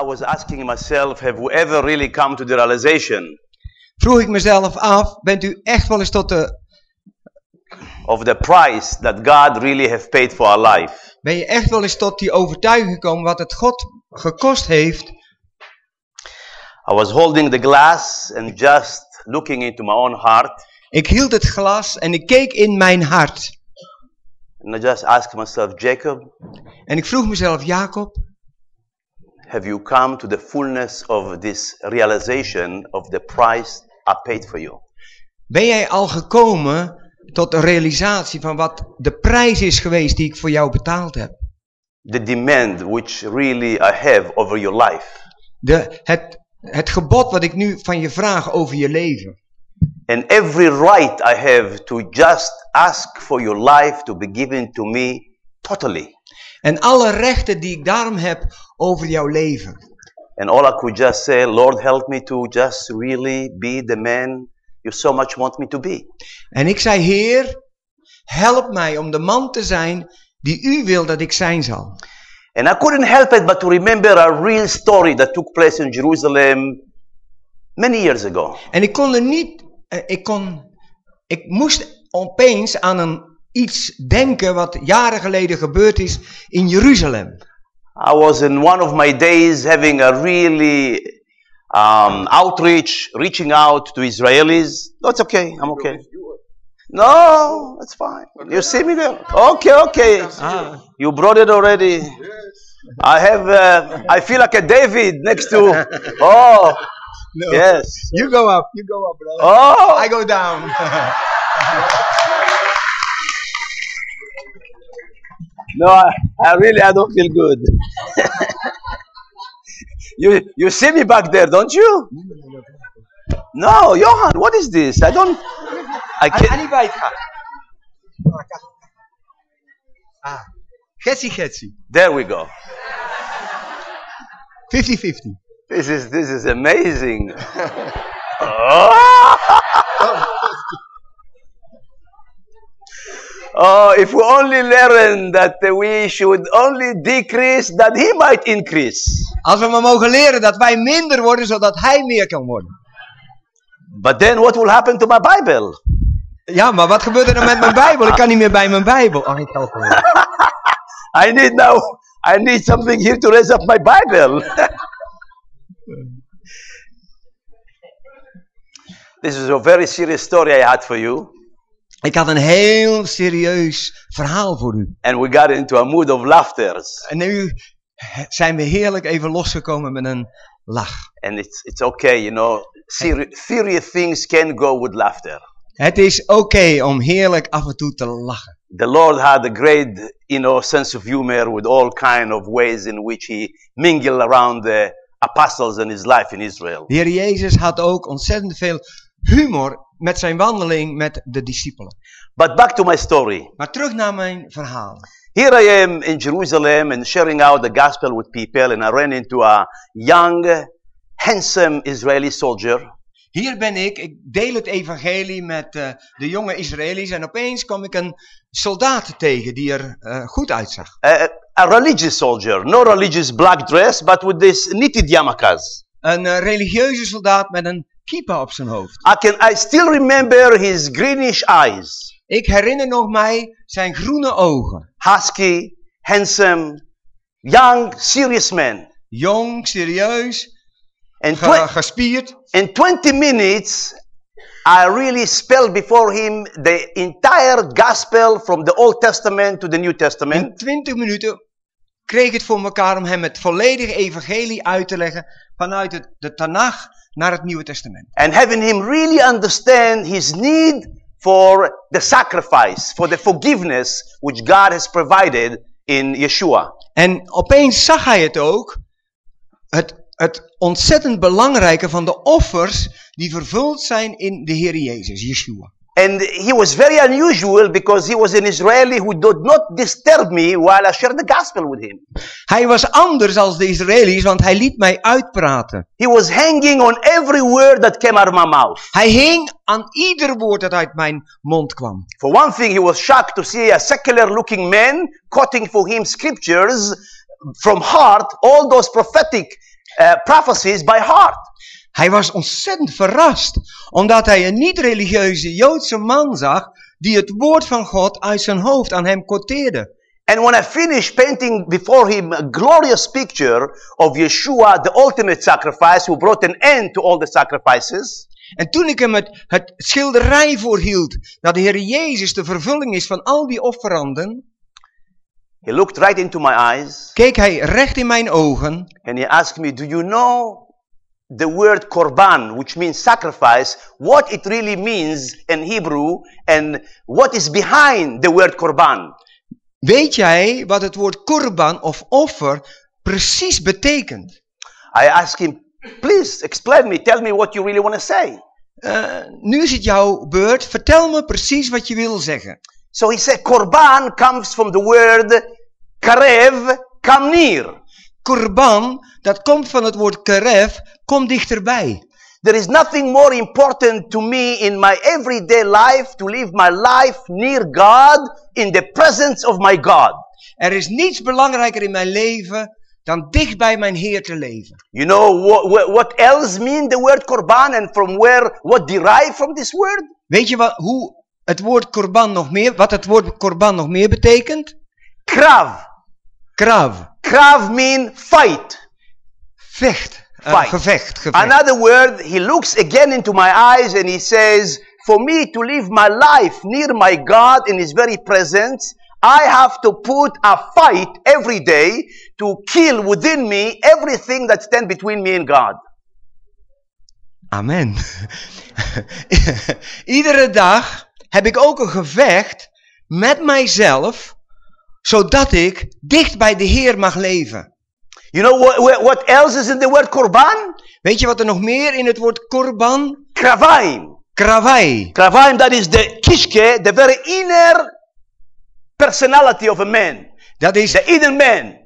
I was asking myself, have we ever really come to the realization vroeg ik mezelf af, bent u echt wel eens tot de, of the price that God really have paid for our life? ben je echt wel eens tot die overtuiging gekomen wat het God gekost heeft? I was holding the glass and just looking into my own heart, Ik hield het glas en ik keek in mijn hart. and I just asked myself, Jacob, En ik vroeg mezelf, Jacob, have you come to the fullness of this realization of the price I paid for you? ben jij al gekomen tot de realisatie van wat de prijs is geweest die ik voor jou betaald heb? The demand which really I have over your life. De, het, het gebod wat ik nu van je vraag over je leven. And every right I have to just ask for your life to be given to me totally. En alle rechten die ik daarom heb over jouw leven. And all I could just say, Lord, help me to just really be the man you so much want me to be. En ik zei, Heer, help mij om de man te zijn die u wil dat ik zijn zal. And I couldn't help it but to remember a real story that took place in Jerusalem many years ago. En ik kon er niet, eh, ik kon, ik moest opeens aan een iets denken wat jaren geleden gebeurd is in Jeruzalem. I was in one of my days having a really um, outreach, reaching out to Israelis. No, it's okay. I'm okay. No, it's fine. You see me there? Okay, okay. Ah. You brought it already. I have. Uh, I feel like a David next to. Oh, No. yes. You go up, you go up, brother. Oh, I go down. no, I, I really I don't feel good. you you see me back there, don't you? No, Johan, what is this? I don't. I can't. Aan die bijt gaan. Ah, getsie. 50-50. There we go. This is this is amazing. oh! Oh, if we only learn that we should only decrease, that he might increase. Als we maar mogen leren dat wij minder worden, zodat hij meer kan worden. But then what will happen to my Bible? Ja, maar wat gebeurt er dan met mijn Bijbel? Ik kan niet meer bij mijn Bijbel. Ach, ik help hem. I need now, I need something here to raise up my Bible. this is a very serious story I had for you. Ik had een heel serieus verhaal voor u. And we got into a mood of laughter. En nu zijn we heerlijk even losgekomen met een lach. And it's, it's okay, you know, seri- serious things can go with laughter. Het is oké om heerlijk af en toe te lachen. The Lord had a great, you know, sense of humor with all kind of ways in which he mingled around the apostles and his life in Israel. De Heer Jezus had ook ontzettend veel humor met zijn wandeling met de discipelen. But back to my story. Maar terug naar mijn verhaal. Here I am in Jerusalem and sharing out the gospel with people and I ran into a young, handsome Israeli soldier. Hier ben ik, ik deel het evangelie met eh, de jonge Israëli's en opeens kwam ik een soldaat tegen die er eh, goed uitzag. A, a religious soldier, no religious black dress, but with this knitted yarmulkes. Een eh, religieuze soldaat met een kippa op zijn hoofd. I can, I still remember his greenish eyes. Ik herinner nog mij zijn groene ogen. Husky, handsome, young, serious man. Jong, serieus, And, ge- twe- gespierd. in 20 minutes, I really spelled before him the entire gospel from the Old Testament to the New In Testament. 20 minuten kreeg het voor elkaar om hem het volledige evangelie uit te leggen vanuit het, de Tanach naar het Nieuwe Testament. And having him really understand his need for the sacrifice, for the forgiveness which God has provided in Yeshua. En opeens zag hij het ook, het, het ontzettend belangrijke van de offers die vervuld zijn in de Heer Jezus, Yeshua. And he was very unusual because he was an Israeli who did not disturb me while I shared the gospel with him. Hij was anders als de Israëli's, want hij liet mij uitpraten. He was hanging on every word that came out of my mouth. Hij hing aan ieder woord dat uit mijn mond kwam. For one thing, he was shocked to see a secular looking man quoting for him scriptures from heart, all those prophetic uh, prophecies by heart. Hij was ontzettend verrast, omdat hij een niet-religieuze Joodse man zag die het woord van God uit zijn hoofd aan hem quoteerde. And when I finished painting before him a glorious picture of Yeshua, the ultimate sacrifice, who brought an end to all the sacrifices, En toen ik hem het, het schilderij voorhield, dat de Heer Jezus de vervulling is van al die offeranden, he looked right into my eyes keek hij recht in mijn ogen and he asked me, Do you know the word korban, which means sacrifice, what it really means in Hebrew and what is behind the word korban? Weet jij wat het woord korban of offer precies betekent? I asked him, Please explain me, tell me what you really want to say. Eh, nu is het jouw beurt. Vertel me precies wat je wil zeggen. So he said, Korban comes from the word karev, come near. Korban, dat komt van het woord karev, kom dichterbij. There is nothing more important to me in my everyday life to live my life near God in the presence of my God. Er is niets belangrijker in mijn leven dan dicht bij mijn Heer te leven. You know what, what, what else mean the word korban and from where, what derive from this word? Weet je wat, hoe het woord korban nog meer, wat het woord korban nog meer betekent? Krav. Krav, Krav mean fight. vecht, Fight. gevecht, gevecht. Another word, he looks again into my eyes and he says, for me to live my life near my God in his very presence, I have to put a fight every day to kill within me everything that stands between me and God. Amen. Iedere dag heb ik ook een gevecht met mijzelf, zodat ik dicht bij de Heer mag leven. You know what, what- else is in the word korban? Weet je wat er nog meer in het woord korban? Kravaim. Krawai. Kravaim, that is the kishke, the very inner personality of a man. Dat is The inner man.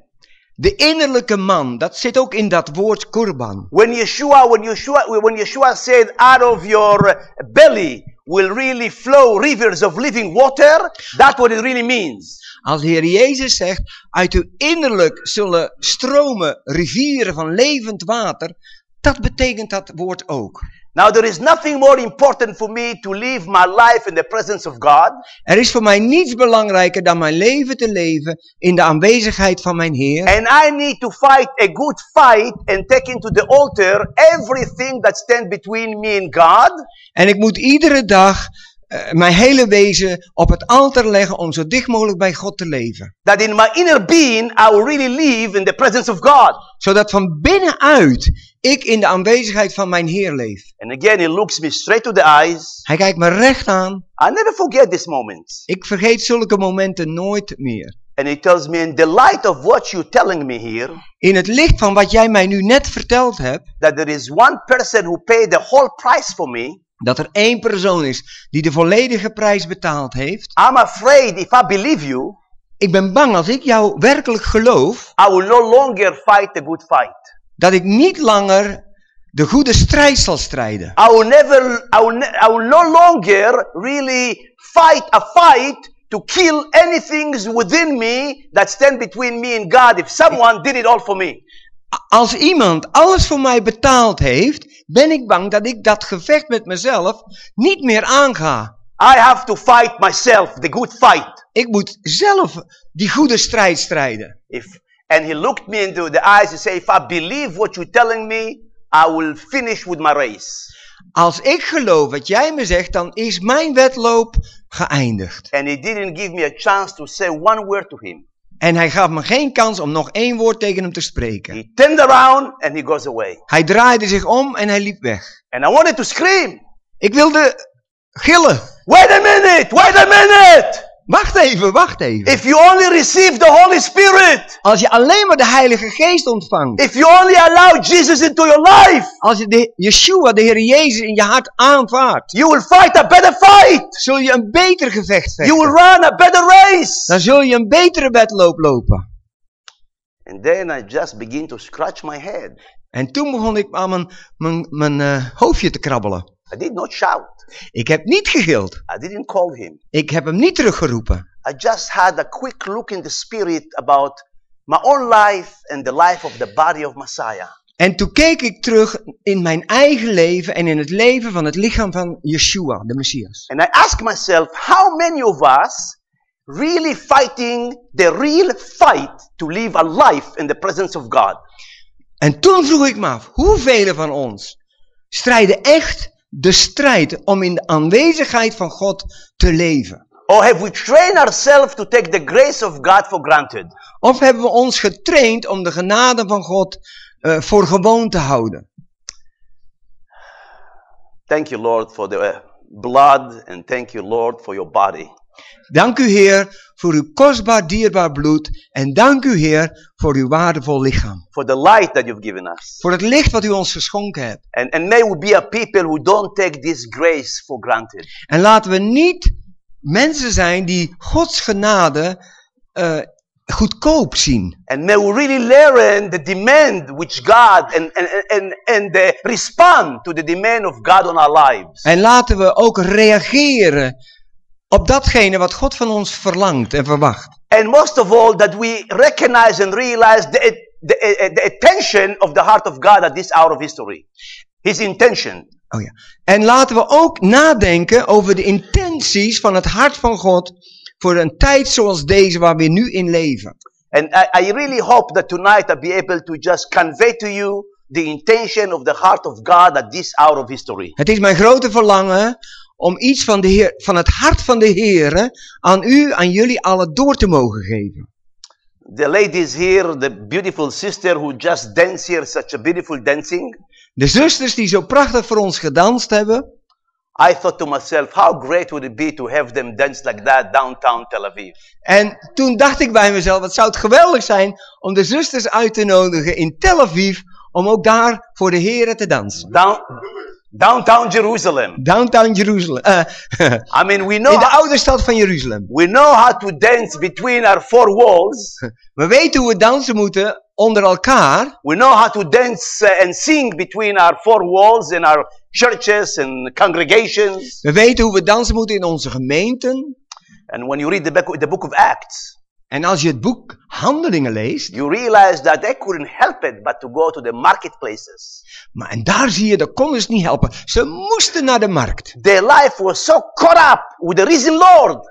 de innerlijke man. Dat zit ook in dat woord korban. When Yeshua, when Yeshua, when Yeshua said, out of your belly will really flow rivers of living water, that's what it really means. Als de Heer Jezus zegt, uit uw innerlijk zullen stromen rivieren van levend water. Dat betekent dat woord ook. Now there is nothing more important for me to live my life in the presence of God Er is voor mij niets belangrijker dan mijn leven te leven in de aanwezigheid van mijn Heer. and I need to fight a good fight and take into the altar everything that stands between me and God En ik moet iedere dag eh, mijn hele wezen op het altaar leggen om zo dicht mogelijk bij God te leven. that in my inner being I will really live in the presence of God. Zodat van binnenuit ik in de aanwezigheid van mijn Heer leef. And again, he looks me straight to the eyes. Hij kijkt me recht aan. I never forget this moment. Ik vergeet zulke momenten nooit meer. And he tells me, in the light of what you're telling me here, In het licht van wat jij mij nu net verteld hebt, that there is one person who paid the whole price for me, dat er één persoon is die de volledige prijs betaald heeft. I'm afraid if I believe you, Ik ben bang als ik jou werkelijk geloof, I will no longer fight a good fight. dat ik niet langer de goede strijd zal strijden. I will never, I will, I will no longer really fight a fight to kill anything within me that stand between me and God if someone did it all for me. Als iemand alles voor mij betaald heeft, ben ik bang dat ik dat gevecht met mezelf niet meer aanga. I have to fight myself, the good fight. Ik moet zelf die goede strijd strijden. If, and he looked me into the eyes and said, if I believe what you're telling me, I will finish with my race. Als ik geloof wat jij me zegt, dan is mijn wedloop geëindigd. And he didn't give me a chance to say one word to him. En hij gaf me geen kans om nog één woord tegen hem te spreken. He turned around and he goes away. Hij draaide zich om en hij liep weg. And I wanted to scream, Ik wilde gillen. wait a minute, wait a minute. Wacht even, wacht even. If you only receive the Holy Spirit, Als je alleen maar de Heilige Geest ontvangt. if you only allow Jesus into your life, Als je de Yeshua, de Heer Jezus, in je hart aanvaardt. you will fight a better fight. Zul je een beter gevecht You will vechten. run a better race. Dan zul je een betere wedloop lopen. And then I just begin to scratch my head. En toen begon ik aan mijn, mijn, mijn eh, hoofdje te krabbelen. I did not shout. Ik heb niet gegild. I didn't call him. Ik heb hem niet teruggeroepen. I just had a quick look in the spirit about my own life and the life of the body of Messiah. En toen keek ik terug in mijn eigen leven en in het leven van het lichaam van Yeshua, de Messias. And I ask myself, how many of us really fighting the real fight to live a life in the presence of God? En toen vroeg ik me af, hoeveel van ons strijden echt de strijd om in de aanwezigheid van God te leven? Or have we trained ourselves to take the grace of God for granted? Of hebben we ons getraind om de genade van God eh, voor gewoon te houden? Thank you, Lord, for the uh, blood, and thank you, Lord, for your body. Dank u Heer voor uw kostbaar dierbaar bloed en dank u Heer voor uw waardevol lichaam. For the light that you've given us. Voor het licht wat u ons geschonken hebt. And, and may we be a people who don't take this grace for granted. En laten we niet mensen zijn die Gods genade eh, goedkoop zien. And may we really learn the demand which God and, and, and, and the respond to the demand of God on our lives. En laten we ook reageren op datgene wat God van ons verlangt en verwacht. And most of all, that we recognize and realize the, the, the attention of the heart of God at this hour of history. His intention. Oh ja. En laten we ook nadenken over de intenties van het hart van God voor een tijd zoals deze waar we nu in leven. And I, I really hope that tonight I'll be able to just convey to you the intention of the heart of God at this hour of history. Het is mijn grote verlangen om iets van, de Heer, van het hart van de Heer aan u, aan jullie allen door te mogen geven. The ladies here, the beautiful sister who just danced here, such a beautiful dancing. De zusters die zo prachtig voor ons gedanst hebben. I thought to myself, how great would it be to have them dance like that downtown Tel Aviv. En toen dacht ik bij mezelf, wat zou het geweldig zijn om de zusters uit te nodigen in Tel Aviv om ook daar voor de Heer te dansen. Down, downtown Jerusalem. Downtown Jeruzalem. eh, I mean, we know in de how, oude stad van Jeruzalem. we know how to dance between our four walls. We weten hoe we dansen moeten onder elkaar. We know how to dance uh, and sing between our four walls in our churches and congregations. We weten hoe we dansen moeten in onze gemeenten. And when you read the book, the book of Acts, En als je het boek Handelingen leest, you realize that they couldn't help it but to go to the marketplaces. Maar en daar zie je, dat konden ze niet helpen. Ze moesten naar de markt. Their life was so caught up with the risen Lord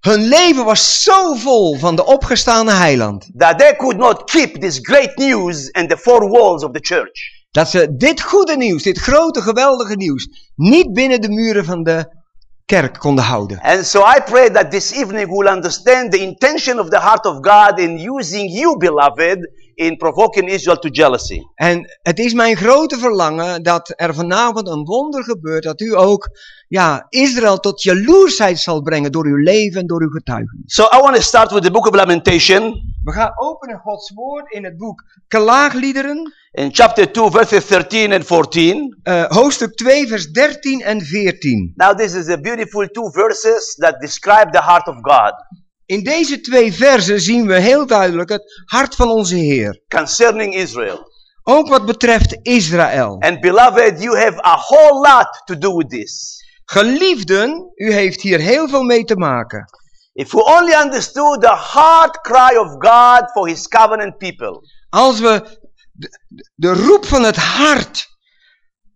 Hun leven was zo vol van de opgestane heiland. that they could not keep this great news in the four walls of the church. Dat ze dit goede nieuws, dit grote geweldige nieuws, niet binnen de muren van de kerk konden houden. And so I pray that this evening we'll understand the intention of the heart of God in using you, beloved, in provoking Israel to jealousy. En het is mijn grote verlangen dat er vanavond een wonder gebeurt, dat u ook ja, Israël tot jaloersheid zal brengen door uw leven en door uw getuigenis. So I want to start with the book of Lamentation We gaan openen Gods woord in het boek Klaagliederen, in chapter 2, verses 13 and 14. eh, hoofdstuk 2, vers 13 en 14. Now this is a beautiful two verses that describe the heart of God In deze twee versen zien we heel duidelijk het hart van onze Heer. concerning Israel. Ook wat betreft Israël. And beloved, you have a whole lot to do with this. Geliefden, u heeft hier heel veel mee te maken. If we only understood the heart cry of God for his covenant people. Als we de, de roep van het hart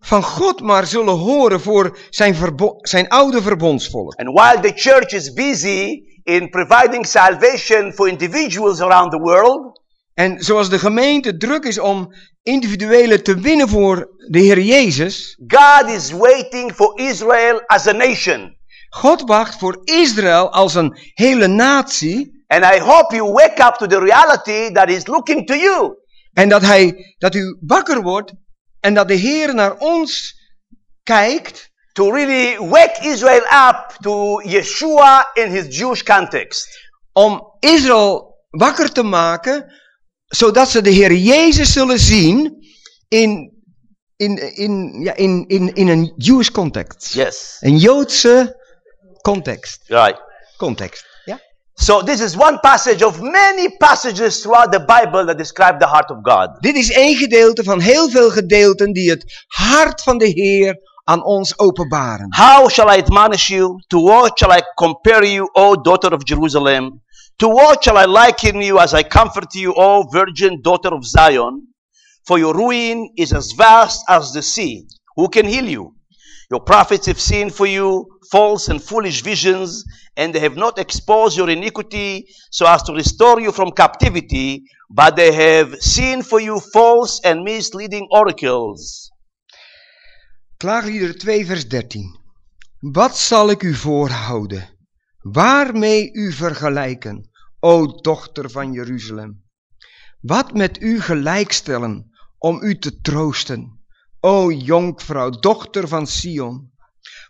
van God maar zullen horen voor zijn, zijn oude verbondsvolk. And while the church is busy in providing salvation for individuals around the world, En zoals de gemeente druk is om individuelen te winnen voor de Heer Jezus, God is waiting for Israel as a nation. God wacht voor Israël als een hele natie. And I hope you wake up to the reality that he's looking to you. En dat, hij, dat u wakker wordt en dat de Heer naar ons kijkt. To really wake Israel up to Yeshua in his Jewish context. Om Israël wakker te maken, zodat ze de Heer Jezus zullen zien in, in, in, ja, in, in, in een Jewish context. Yes. Een Joodse context. Right. context. Ja? So this is one passage of many passages throughout the Bible that describe the heart of God. Dit is één gedeelte van heel veel gedeelten die het hart van de Heer aan ons openbaren. How shall I admonish you? To what shall I compare you, O daughter of Jerusalem? To what shall I liken you as I comfort you, O virgin daughter of Zion? for your ruin is as vast as the sea. Who can heal you? Your prophets have seen for you false and foolish visions, and they have not exposed your iniquity so as to restore you from captivity, but they have seen for you false and misleading oracles. Klaagliederen 2 vers 13. Wat zal ik u voorhouden? Waarmee u vergelijken, o dochter van Jeruzalem? Wat met u gelijkstellen om u te troosten, o jonkvrouw, dochter van Sion?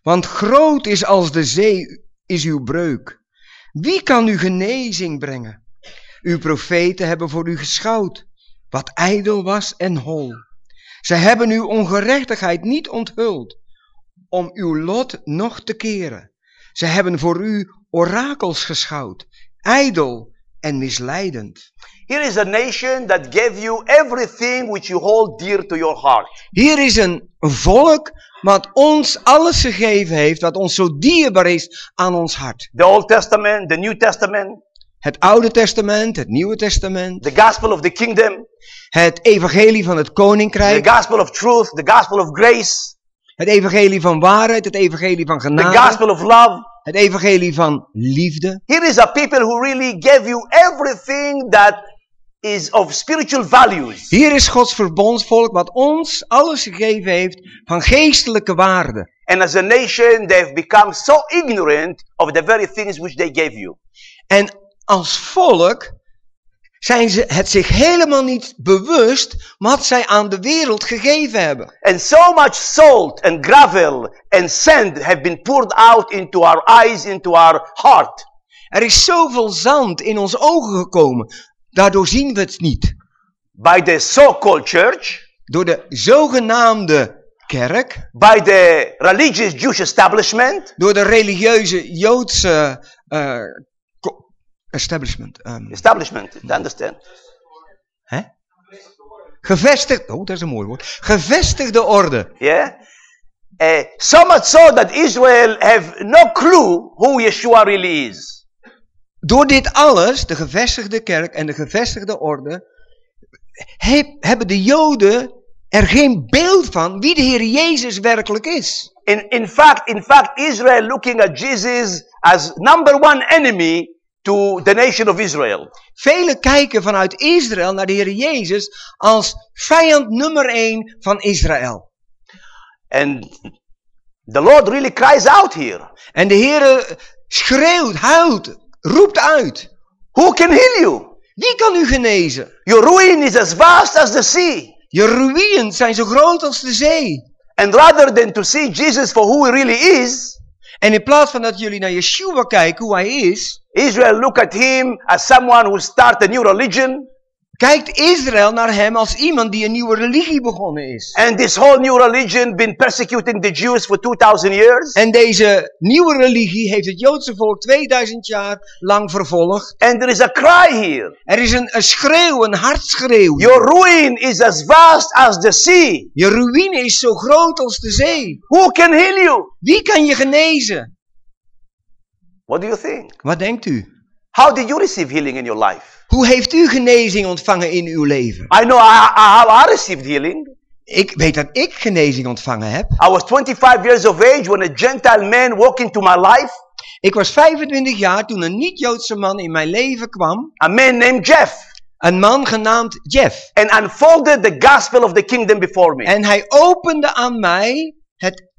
Want groot is als de zee is uw breuk. Wie kan u genezing brengen? Uw profeten hebben voor u geschouwd, wat ijdel was en hol. Zij hebben uw ongerechtigheid niet onthuld, om uw lot nog te keren. Zij hebben voor u orakels geschouwd, ijdel en misleidend. Here is a nation that gave you everything which you hold dear to your heart. Hier is een volk wat ons alles gegeven heeft, wat ons zo dierbaar is aan ons hart. The Old Testament, the New Testament, Het Oude Testament, het Nieuwe Testament, the gospel of the kingdom, het evangelie van het the koninkrijk, gospel of truth, the gospel of grace, het evangelie van waarheid, het evangelie van the genade, gospel of love. het evangelie van liefde. Here is a people who really gave you everything that is of spiritual values. Hier is Gods verbondsvolk wat ons alles gegeven heeft van geestelijke waarde. And as a nation, they've become so ignorant of the very things which they gave you. En als volk zijn ze het zich helemaal niet bewust wat zij aan de wereld gegeven hebben. And so much salt and gravel and sand have been poured out into our eyes, into our heart. Er is zoveel zand in onze ogen gekomen. Daardoor zien we het niet. by the so-called church, Door de zogenaamde kerk, by the religious Jewish establishment, door de religieuze Joodse ko- establishment. ehm, establishment, understand? hè? Gevestigd, oh dat is een mooi woord. Gevestigde orde. Yeah? Uh, so much so that Israel have no clue who Yeshua really is. Door dit alles, de gevestigde kerk en de gevestigde orde, he- hebben de Joden er geen beeld van wie de Heer Jezus werkelijk is. In, in fact, in fact, Israel looking at Jesus as number one enemy to the nation of Israel. Velen kijken vanuit Israël naar de Heer Jezus als vijand nummer één van Israël. And the Lord really cries out here. En de Heer schreeuwt, huilt, roept uit. Who can heal you? Wie kan u genezen? Your ruin is as vast as the sea. Je ruïnen zijn zo groot als de zee. And rather than to see Jesus for who he really is, En in plaats van dat jullie naar Yeshua kijken, hoe hij is, Israel look at him as someone who start a new religion. Kijkt Israël naar hem als iemand die een nieuwe religie begonnen is. And this whole new religion been persecuting the Jews for 2000 years. En deze nieuwe religie heeft het Joodse volk 2000 jaar lang vervolgd. And there is a cry here. Er is een, een schreeuw, een hartschreeuw. Your ruin is as vast as the sea. Je ruïne is zo groot als de zee. Who can heal you? Wie kan je genezen? What do you think? Wat denkt u? How did you receive healing in your life? Hoe heeft u genezing ontvangen in uw leven? I know I, I, how I received healing. Ik weet dat ik genezing ontvangen heb. I was 25 years of age when a Gentile man walked into my life. Ik was 25 jaar toen een niet-Joodse man in mijn leven kwam. A man named Jeff. Een man genaamd Jeff. And unfolded the gospel of the kingdom before me. En hij opende aan mij het,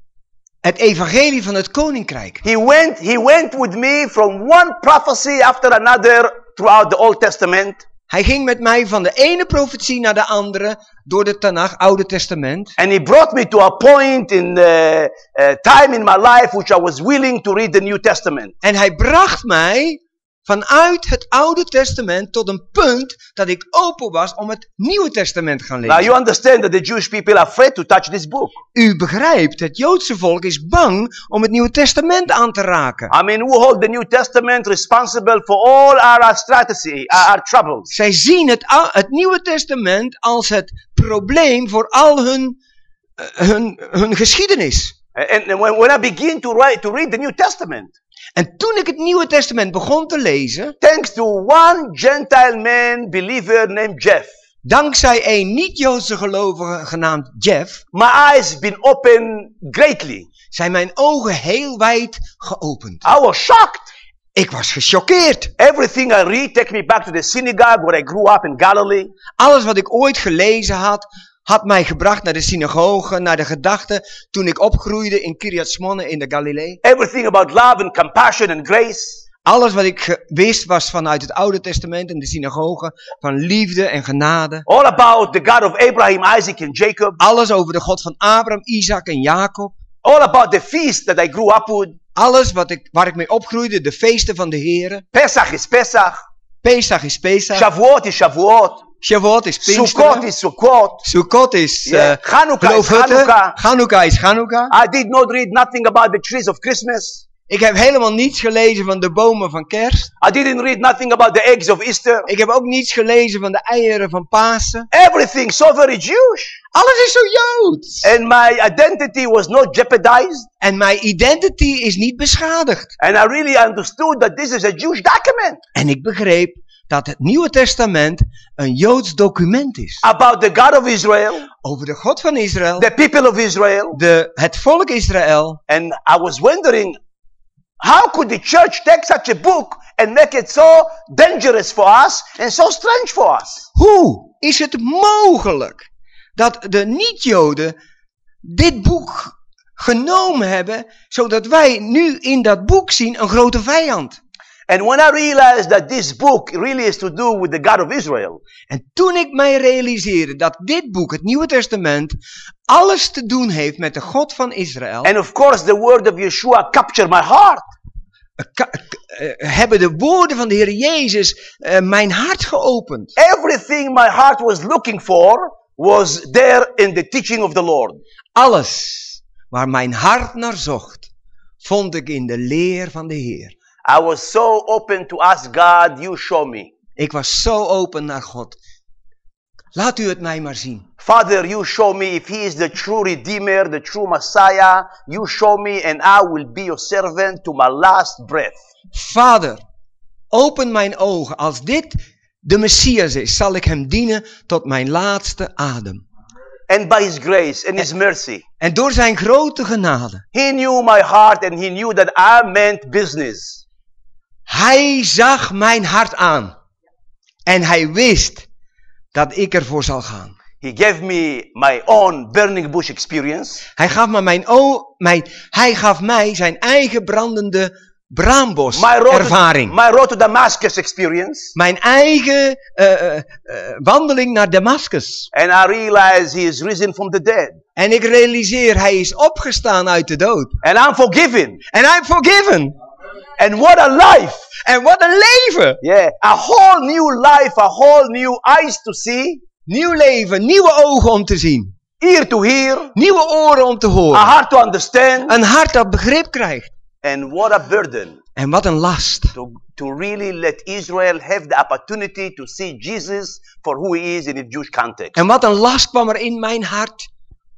het evangelie van het koninkrijk. He went, he went with me from one prophecy after another throughout the Old Testament. Hij ging met mij van de ene profetie naar de andere door de Tanach, Oude Testament. And he brought me to a point in the uh, time in my life which I was willing to read the New Testament. En hij bracht mij vanuit het Oude Testament tot een punt dat ik open was om het Nieuwe Testament te gaan Now lezen. you understand that the Jewish people are afraid to touch this book. U begrijpt, het Joodse volk is bang om het Nieuwe Testament aan te raken. I mean, who hold the New Testament responsible for all our strategy, our, troubles. Zij zien het, het Nieuwe Testament als het probleem voor al hun, eh, hun, hun geschiedenis. And, and when, when I begin to write, to read the New Testament, En toen ik het Nieuwe Testament begon te lezen, thanks to one Gentile man, believer named Jeff, Dankzij een niet-Joodse gelovige genaamd Jeff my eyes been opened greatly. zijn mijn ogen heel wijd geopend. I was shocked. Ik was gechoqueerd. Everything I read take me back to the synagogue where I grew up in Galilee. Alles wat ik ooit gelezen had, had mij gebracht naar de synagoge, naar de gedachten toen ik opgroeide in Kiryat Shmone in de Galilee. Everything about love and compassion and grace. Alles wat ik wist was vanuit het Oude Testament en de synagoge van liefde en genade. All about the God of Abraham, Isaac, and Jacob. Alles over de God van Abraham, Isaac en Jacob. All about the feast that I grew up with. Alles wat ik, waar ik mee opgroeide, de feesten van de Heren. Pesach is Pesach. Pesach is Pesach. Shavuot is Shavuot. Shavuot is Sukkot Pinksteren. is Sukkot. Sukkot is Yeah. eh Chanukah is. Chanukah. Chanukah is Chanukah. I did not read nothing about the trees of Christmas. Ik heb helemaal niets gelezen van de bomen van kerst. I didn't read nothing about the eggs of Easter. Ik heb ook niets gelezen van de eieren van Pasen. Everything so very Jewish. Alles is zo Joods. And my identity was not jeopardized. En mijn identity is niet beschadigd. And I really understood that this is a Jewish document En ik begreep dat het Nieuwe Testament een Joods document is. about the God of Israel, Over de God van Israël, the people of Israel. de, het volk Israël. And I was wondering, how could the church take such a book and make it so dangerous for us and so strange for us? Hoe is het mogelijk dat de niet-Joden dit boek genomen hebben, zodat wij nu in dat boek zien een grote vijand? And when I realized that this book really is to do with the God of Israel, En toen ik mij realiseerde dat dit boek, het Nieuwe Testament, alles te doen heeft met de God van Israël, and of course the word of Yeshua captured my heart. ka- eh, hebben de woorden van de Heer Jezus eh, mijn hart geopend. Everything my heart was looking for was there in the teaching of the Lord. Alles waar mijn hart naar zocht, vond ik in de leer van de Heer. I was so open to ask God, you show me. Ik was zo open naar God. Laat u het mij maar zien. Father, you show me if he is the true Redeemer, the true Messiah. You show me and I will be your servant to my last breath. Vader, open mijn ogen. Als dit de Messias is, zal ik hem dienen tot mijn laatste adem. And by his grace and his mercy, En door zijn grote genade. he knew my heart and he knew that I meant business. Hij zag mijn hart aan. En hij wist dat ik ervoor zal gaan. He gave me my own burning bush experience. Hij gaf me mijn, o, mijn, hij gaf mij zijn eigen brandende braambos My road, ervaring. To, my road to Damascus experience. Mijn eigen eh, eh, wandeling naar Damascus. And I realized he is risen from the dead. En ik realiseer, hij is opgestaan uit de dood. And I'm forgiven. En I'm forgiven. And what a life! En wat een leven. Yeah, a whole new life, a whole new eyes to see, Nieuw leven, nieuwe ogen om te zien. ear to hear, Nieuwe oren om te a horen. heart to understand, Een hart dat begrip krijgt. and what a burden En wat een last. to, to really let Israel have the opportunity to see Jesus for who he is in a Jewish context. En wat een last kwam er in mijn hart.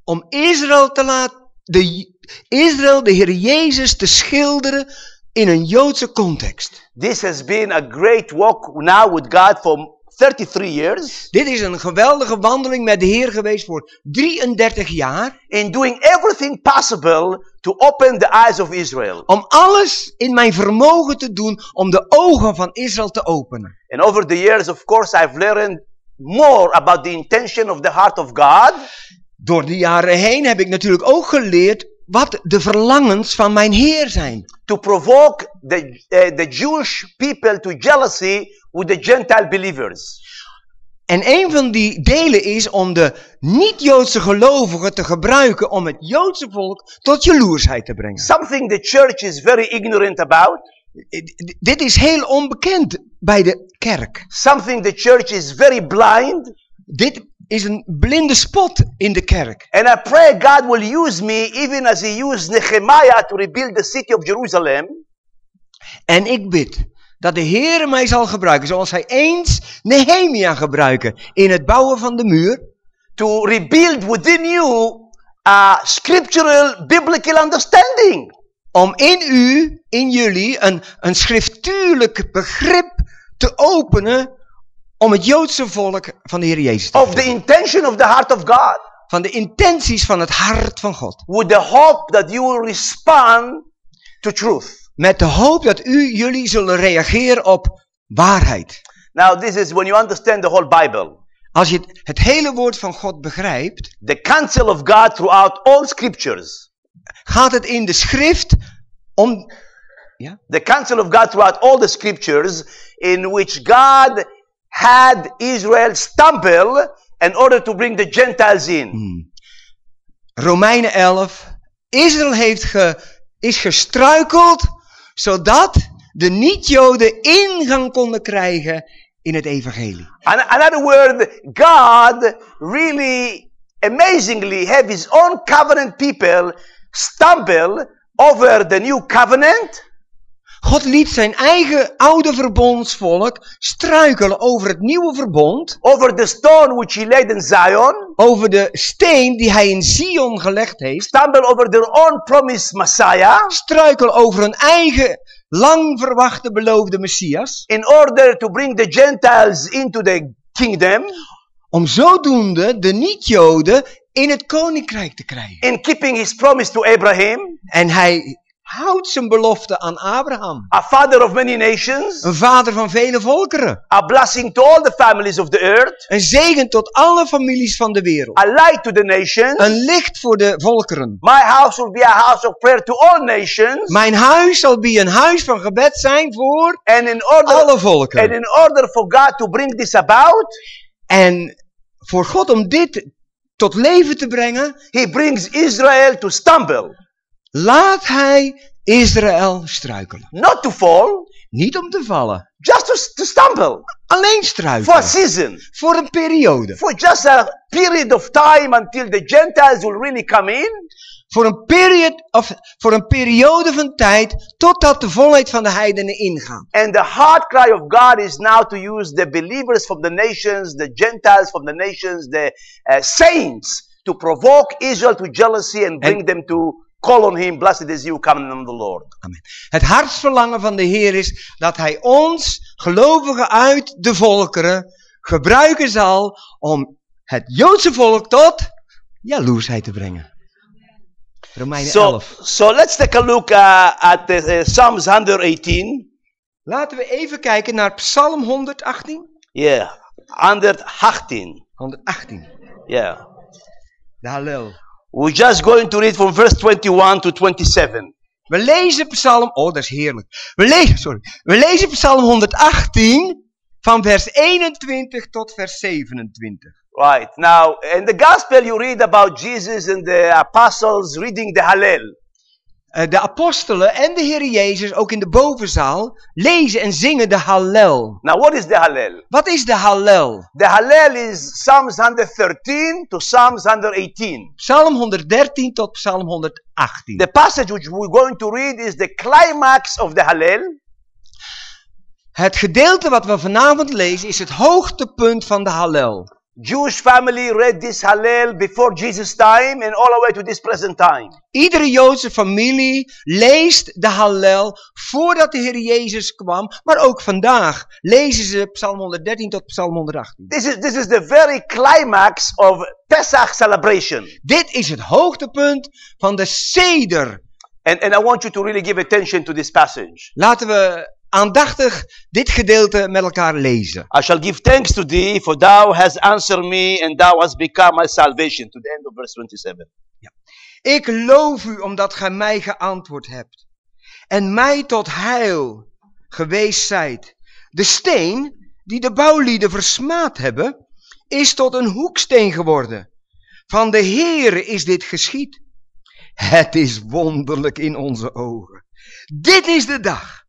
Om Israël te laten, de, Israël, de Heer Jezus, te schilderen in een Joodse context. This has been a great walk now with God for 33 years Dit is een geweldige wandeling met de Heer geweest voor 33 jaar. in doing everything possible to open the eyes of Israel. Om alles in mijn vermogen te doen om de ogen van Israël te openen. And over the years, of course, I've learned more about the intention of the heart of God. Door de jaren heen heb ik natuurlijk ook geleerd wat de verlangens van mijn Heer zijn. to provoke the, uh, the Jewish people to jealousy with the Gentile believers. En een van die delen is om de niet-Joodse gelovigen te gebruiken om het Joodse volk tot jaloersheid te brengen. Something the church is very ignorant about. Dit is heel onbekend bij de kerk. Something the church is very blind. Dit is een blinde spot in de kerk. And I pray God will use me even as he used Nehemiah to rebuild the city of Jerusalem. En ik bid dat de Heer mij zal gebruiken zoals hij eens Nehemia gebruiken in het bouwen van de muur. To rebuild within you a scriptural biblical understanding. Om in u, in jullie, een, een schriftuurlijk begrip te openen om het Joodse volk van de Heer Jezus te of the intention of the heart of God Van de intenties van het hart van God. with the hope that you will respond to truth. Met de hoop dat u, jullie zullen reageren op waarheid. Now, this is when you understand the whole Bible. Als je het, het hele woord van God begrijpt, The counsel of God throughout all scriptures. gaat het in de schrift om... The counsel of God throughout all the scriptures in which God had Israel stumble in order to bring the Gentiles in. Romeinen 11. Israël heeft ge, is gestruikeld, zodat de niet-Joden ingang konden krijgen in het evangelie. In another word, God really amazingly have his own covenant people stumble over the new covenant God liet zijn eigen oude verbondsvolk struikelen over het nieuwe verbond, over the stone which he laid in Zion, over de steen die hij in Zion gelegd heeft, stumble over their own promised Messiah. Struikelen over hun eigen lang verwachte beloofde Messias, in order to bring the Gentiles into the kingdom. Om zodoende de niet-Joden in het koninkrijk te krijgen. in keeping his promise to Abraham, En hij houdt zijn belofte aan Abraham, a father of many nations, een vader van vele volkeren, a blessing to all the families of the earth, een zegen tot alle families van de wereld, a light to the nations. een licht voor de volkeren. My house will be a house of prayer to all nations. Mijn huis zal bij een huis van gebed zijn voor And in order alle and volkeren. in order for God to bring this about, En voor God om dit tot leven te brengen, he brings Israel to stumble, laat hij Israël struikelen. not to fall, Niet om te vallen, just to, to stumble alleen for a struikelen. season, Voor een periode. for just a period of time until the Gentiles will really come in. Voor een, period of, voor een periode van tijd totdat de volheid van de heidenen ingaan. And the heart cry of God is now to use the believers from the nations, the Gentiles from the nations, the uh, saints to provoke Israel to jealousy and bring them to call on Him. Blessed is you, come in the the Lord. Amen. Het hartsverlangen van de Heer is dat hij ons, gelovigen uit de volkeren, gebruiken zal om het Joodse volk tot jaloersheid te brengen. Romeinen So, 11. so let's take a look uh, at uh, uh, Psalms 118. Laten we even kijken naar Psalm 118. Yeah, 118. 118. Yeah. De Hallel. We're just going to read from verse 21 to 27. We lezen Psalm, oh dat is heerlijk. We lezen, sorry. We lezen Psalm 118 van vers 21 tot vers 27. Right. Now, in the gospel, you read about Jesus and the apostles reading the Hallel. Eh, de apostelen en de Heer Jezus, ook in de bovenzaal, lezen en zingen de Hallel. Now, what is the Hallel? Wat is de Hallel? The Hallel is Psalms 113 to Psalms 118. Psalm 113 tot Psalm 118. The passage which we're going to read is the climax of the Hallel. Het gedeelte wat we vanavond lezen is het hoogtepunt van de Hallel. Jewish family read this Hallel before Jesus' time and all the way to this present time. Iedere Joodse familie leest de Hallel voordat de Heer Jezus kwam, maar ook vandaag lezen ze Psalm 113 tot Psalm 118. This is, this is the very climax of Pesach celebration. Dit is het hoogtepunt van de Seder. And, and I want you to really give attention to this passage. Laten we aandachtig dit gedeelte met elkaar lezen. I shall give thanks to thee, for thou hast answered me, and thou hast become my salvation. To the end of verse 27. Ik loof u omdat gij mij geantwoord hebt en mij tot heil geweest zijt. De steen die de bouwlieden versmaad hebben, is tot een hoeksteen geworden. Van de Heere is dit geschied. Het is wonderlijk in onze ogen. Dit is de dag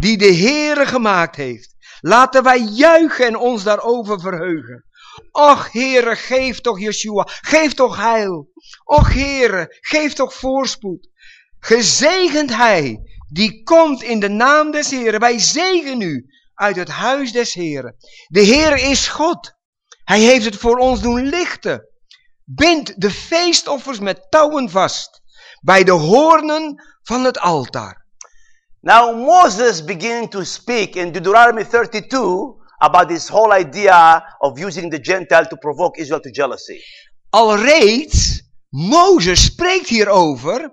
die de Heere gemaakt heeft. Laten wij juichen en ons daarover verheugen. Och Heere, geef toch Yeshua, geef toch heil. Och Heere, geef toch voorspoed. Gezegend Hij, die komt in de naam des Heeren. Wij zegen u uit het huis des Heeren. De Heer is God. Hij heeft het voor ons doen lichten. Bind de feestoffers met touwen vast. Bij de hoornen van het altaar. Now Moses began to speak in Deuteronomy 32 about this whole idea of using the Gentile to provoke Israel to jealousy. Alreeds, Mozes spreekt hierover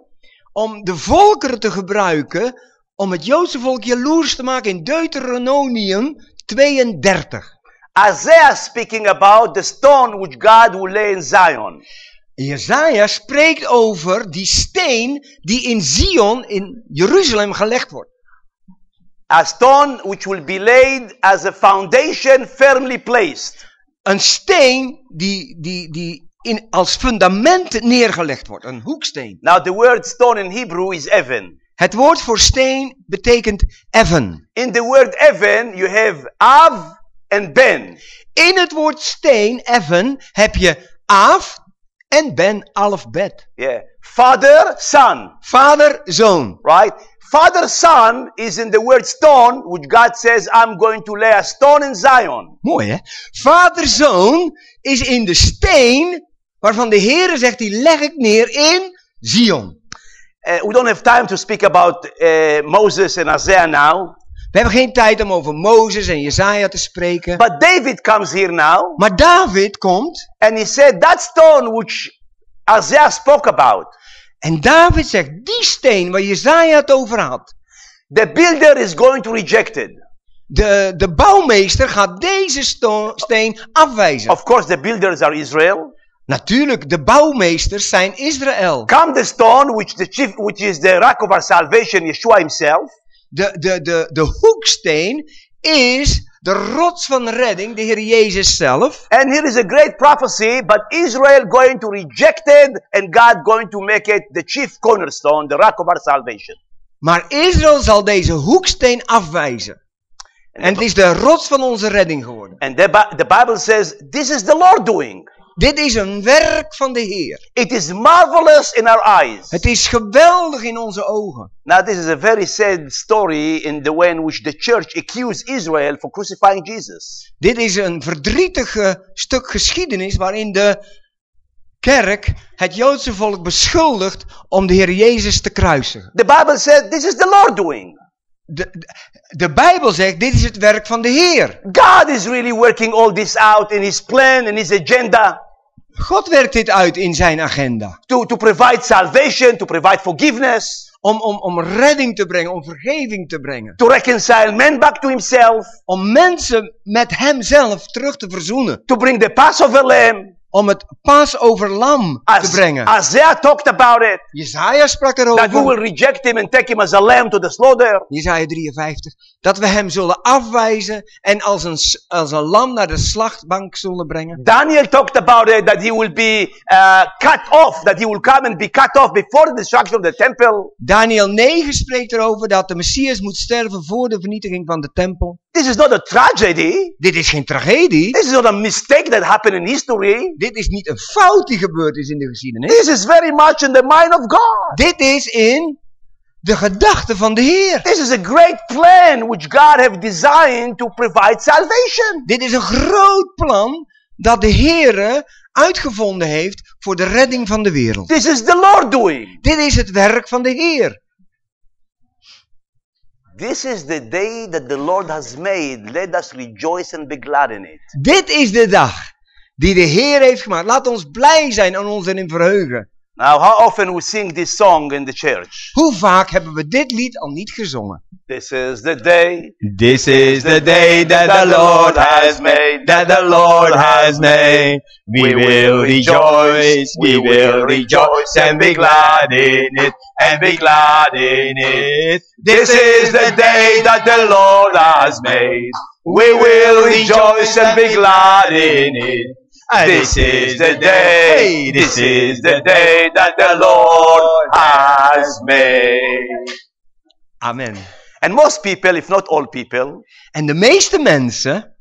om de volkeren te gebruiken om het Joodse volk jaloers te maken in Deuteronomium 32. Isaiah speaking about the stone which God will lay in Zion. Jezaja spreekt over die steen die in Zion, in Jeruzalem gelegd wordt. A stone which will be laid as a foundation firmly placed. Een steen die, die, die in, als fundament neergelegd wordt, een hoeksteen. Now the word stone in Hebrew is even. Het woord voor steen betekent even. In the word even you have Av and Ben. In het woord steen, even, heb je Af en Ben alfabet. Yeah. Father, son. Vader, zoon. Right? Father, son is in the word stone, which God says, I'm going to lay a stone in Zion. Mooi hè? Vader, zoon is in de steen waarvan de Heere zegt, die leg ik neer in Zion. Uh, we don't have time to speak about uh, Moses and Isaiah now. We hebben geen tijd om over Mozes en Jezaja te spreken. But David comes here now Maar David komt and he said, That stone which Isaiah spoke about, en David zegt, die steen waar Jezaja het over had. the builder is going to reject it. De, de bouwmeester gaat deze steen afwijzen. Of course, the builders are Israel. Natuurlijk, de bouwmeesters zijn Israël. Come the stone, which the chief, which is the rock of our salvation, Yeshua himself. De, de, de, de hoeksteen is de rots van redding, de Heer Jezus zelf. And here is a great prophecy, but Israel going to reject it and God going to make it the chief cornerstone, the rock of our salvation. Maar Israël zal deze hoeksteen afwijzen. En het is de rots van onze redding geworden. And the, the Bible says, this is the Lord doing. Dit is een werk van de Heer. It is marvelous in our eyes. Het is geweldig in onze ogen. Now, this is a very sad story in the way in which the church accused Israel for crucifying Jesus. Dit is een verdrietig stuk geschiedenis waarin de kerk het Joodse volk beschuldigt om de Heer Jezus te kruisigen. The Bible said, this is the Lord doing. De, de, de Bijbel zegt, dit is het werk van de Heer. God is really working all this out in His plan and His agenda God werkt dit uit in zijn agenda. to, to provide salvation, to provide forgiveness, Om, om, om redding te brengen, om vergeving te brengen. to reconcile men back to Himself, Om mensen met hemzelf terug te verzoenen. to bring the Passover lamb. Om het Pasoverlam te brengen. Isaiah talked about it, Jezaja sprak that we will erover. reject Him and take Him as a lamb to the slaughter. Jezaja 53. Dat we hem zullen afwijzen en als een, als een lam naar de slachtbank zullen brengen. Daniel talked about it, that he will be uh, cut off, that he will come and be cut off before the destruction of the temple. Daniel 9 spreekt erover dat de Messias moet sterven voor de vernietiging van de tempel. This is not a tragedy. Dit is geen tragedie. This is not a mistake that happened in history. Dit is niet een fout die gebeurd is in de geschiedenis. This is very much in the mind of God. Dit is in de gedachte van de Heer. This is a great plan which God have designed to provide salvation. Dit is een groot plan dat de Heere uitgevonden heeft voor de redding van de wereld. This is the Lord doing. Dit is het werk van de Heer. This is the day that the Lord has made. Let us rejoice and be glad in it. Dit is de dag die de Heer heeft gemaakt. Laat ons blij zijn en ons erin verheugen. Now, how often we sing this song in the church? Hoe vaak hebben we dit lied al niet gezongen? This is the day This is the day that the Lord has made, that the Lord has made. We will rejoice, we will rejoice and be glad in it, and be glad in it. This is the day that the Lord has made. We will rejoice and be glad in it. And this is the day, this is the day that the Lord has made. Amen. And most people, if not all people, En de meeste mensen,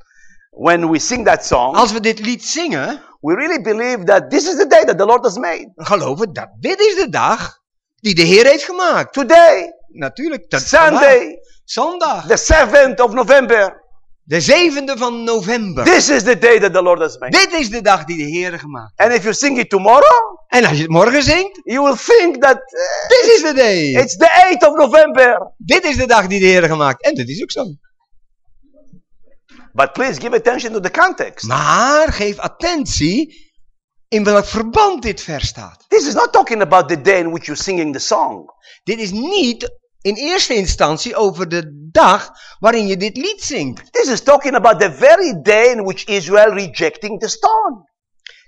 when we sing that song, als we dit lied zingen, we really believe that this is the day that the Lord has made. geloven dat dit is de dag die de Heer heeft gemaakt. Today, Natuurlijk, dat vandaag. Sunday, Zondag, the 7th of November. De zevende van november. This is the day that the Lord has made. Dit is de dag die de Heer gemaakt heeft. And if you sing it tomorrow, En als je het morgen zingt, you will think that uh, dit is de day. it's the 8th of November. Dit is de dag die de Heer gemaakt. En dat is ook zo. But please give attention to the context. Maar geef attentie in welk verband dit vers staat. This is not talking about the day in which you're singing the song. Dit is niet in eerste instantie over de dag waarin je dit lied zingt. This is talking about the very day in which Israel rejecting the stone.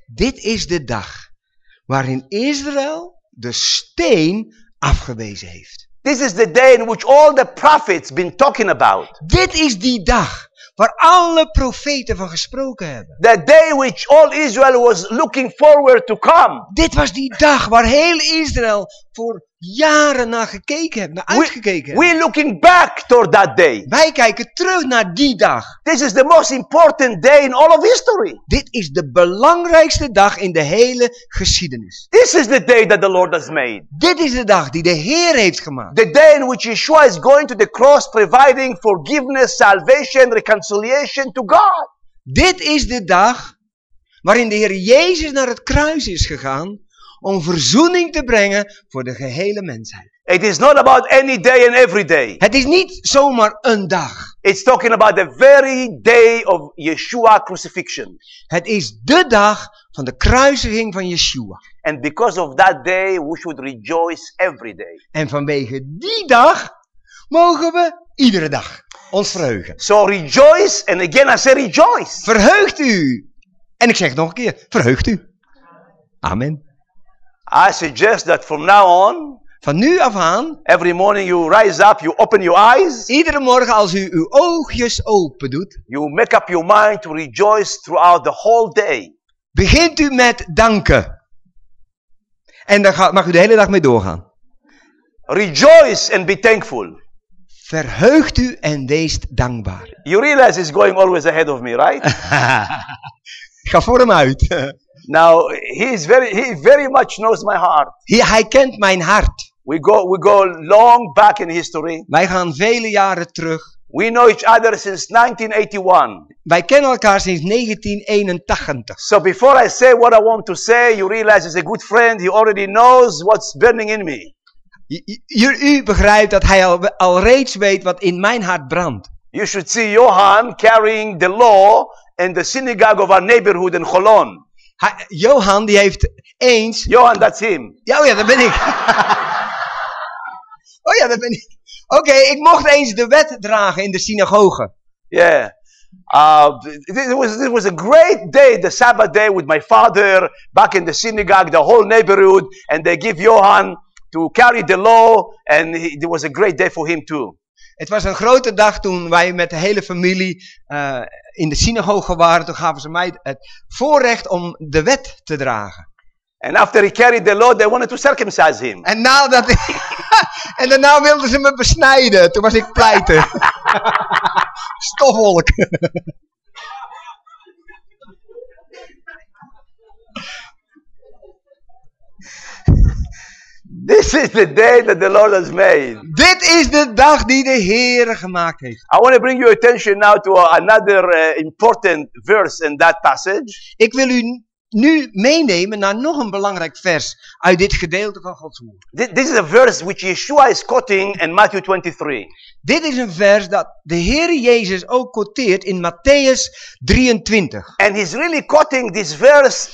Dit is de dag waarin Israël de steen afgewezen heeft. This is the day in which all the prophets been talking about. Dit is die dag waar alle profeten van gesproken hebben. The day which all Israel was looking forward to come. Dit was die dag waar heel Israël voor jaren naar gekeken heeft, naar uitgekeken heeft. We're looking back toward that day. Wij kijken terug naar die dag. This is the most important day in all of history. Dit is de belangrijkste dag in de hele geschiedenis. This is the day that the Lord has made. Dit is de dag die de Heer heeft gemaakt. The day in which Yeshua is going to the cross providing forgiveness, salvation, reconciliation to God. Dit is de dag waarin de Heer Jezus naar het kruis is gegaan om verzoening te brengen voor de gehele mensheid. It is not about any day and every day. Het is niet zomaar een dag. It's talking about the very day of Yeshua crucifixion. Het is de dag van de kruisiging van Yeshua. And because of that day, we should rejoice every day. En vanwege die dag mogen we iedere dag ons verheugen. So rejoice, and again I say rejoice. Verheugt u. En ik zeg nog een keer, verheugt u. Amen. I suggest that from now on, Van nu af aan, every morning you rise up, you open your eyes, iedere morgen als u uw oogjes open doet, you make up your mind to rejoice throughout the whole day. begint u met danken. En daar gaat- mag u de hele dag mee doorgaan. Rejoice and be thankful. Verheugt u en wees dankbaar. You realize he's going always ahead of me, right? Ga voor hem uit. Now he is very he very much knows my heart. Hij, kent mijn hart. We go we go long back in history. Wij gaan vele jaren terug. We know each other since 1981. Wij kennen elkaar sinds 1981. So before I say what I want to say, you realize he's a good friend. He already knows what's burning in me. J- U begrijpt dat hij al, al reeds weet wat in mijn hart brandt. You should see Johan carrying the law in the synagogue of our neighborhood in Cholon. Hij- Johan die heeft eens... Johan, that's him. Ja, oh ja, dat ben ik. oh ja, dat ben ik. Oké, ik mocht eens de wet dragen in de synagoge. Yeah. Uh, it was, it was a great day, the Sabbath day with my father back in the synagogue, the whole neighborhood, and they give Johan to carry the law, and he, it was a great day for him too. Het was een grote dag toen wij met de hele familie eh, in de synagoge waren. Toen gaven ze mij het voorrecht om de wet te dragen. And after he carried the law, they wanted to circumcise him. En, nadat en daarna wilden ze me besnijden. Toen was ik pleiten. Stofwolk. This is the day that the Lord has made. Dit is de dag die de Heer gemaakt heeft. I want to bring your attention now to uh, another uh, important verse in that passage. Ik wil u nu meenemen naar nog een belangrijk vers uit dit gedeelte van Gods woord. Thi- This is a verse which Yeshua is quoting in Matthew 23. Dit is een vers dat de Heer Jezus ook quoteert in Matthäus 23. And he's really quoting this verse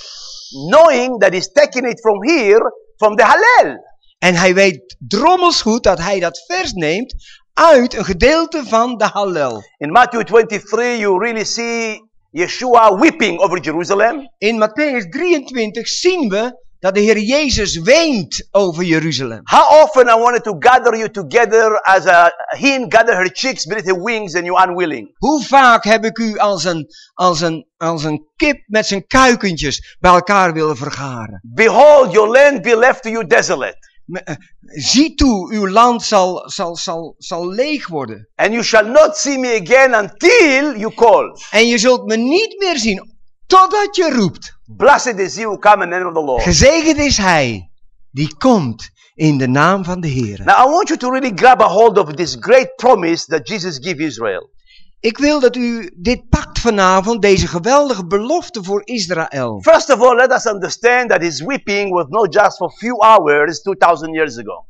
knowing that he's taking it from here, from the Hallel. En hij weet drommels goed dat hij dat vers neemt uit een gedeelte van de Hallel. In Matthew 23, you really see Yeshua weeping over Jerusalem. In Matthäus 23 zien we dat de Heer Jezus weent over Jeruzalem. How often I wanted to gather you together as a hen gather her chicks beneath her wings and you're unwilling. Hoe vaak heb ik u als een, als een, als een kip met zijn kuikentjes bij elkaar willen vergaren. Behold, your land be left to you desolate. Eh, Zie toe, uw land zal, zal, zal, zal leeg worden. And you shall not see me again until you call. En je zult me niet meer zien totdat je roept. Blessed is he who come in the name of the Lord. Gezegend is hij die komt in de naam van de Heer. Now I want you to really grab a hold of this great promise that Jesus gave Israel. Ik wil dat u dit pakt vanavond, deze geweldige belofte voor Israël. First of all, let us understand that his weeping was not just for few hours 2000 years ago.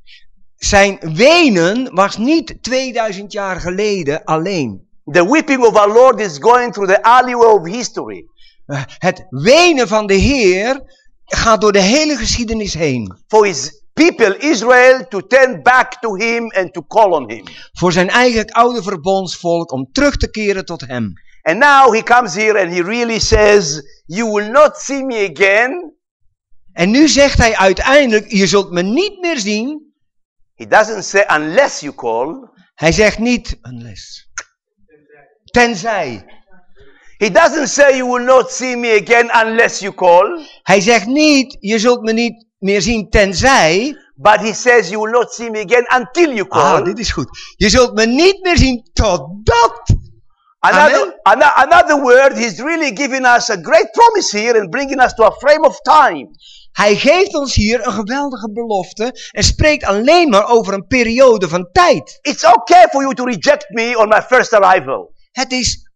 Zijn wenen was niet 2000 jaar geleden alleen. The weeping of our Lord is going through the alleyway of history. Eh, Het wenen van de Heer gaat door de hele geschiedenis heen. For his people, Israel, to turn back to him and to call on him. Voor zijn eigen oude verbondsvolk om terug te keren tot hem. And now he comes here and he really says, You will not see me again. En nu zegt hij uiteindelijk, je zult me niet meer zien. He doesn't say, Unless you call. Hij zegt niet, unless. Tenzij. He doesn't say, You will not see me again unless you call. Hij zegt niet, je zult me niet meer zien tenzij. But he says, You will not see me again until you call. Ah, dit is goed. Je zult me niet meer zien totdat. Another, ano- another word, he's really giving us a great promise here and bringing us to a frame of time. Hij geeft ons hier een geweldige belofte en spreekt alleen maar over een periode van tijd. It's okay for you to reject me on my first arrival. Het is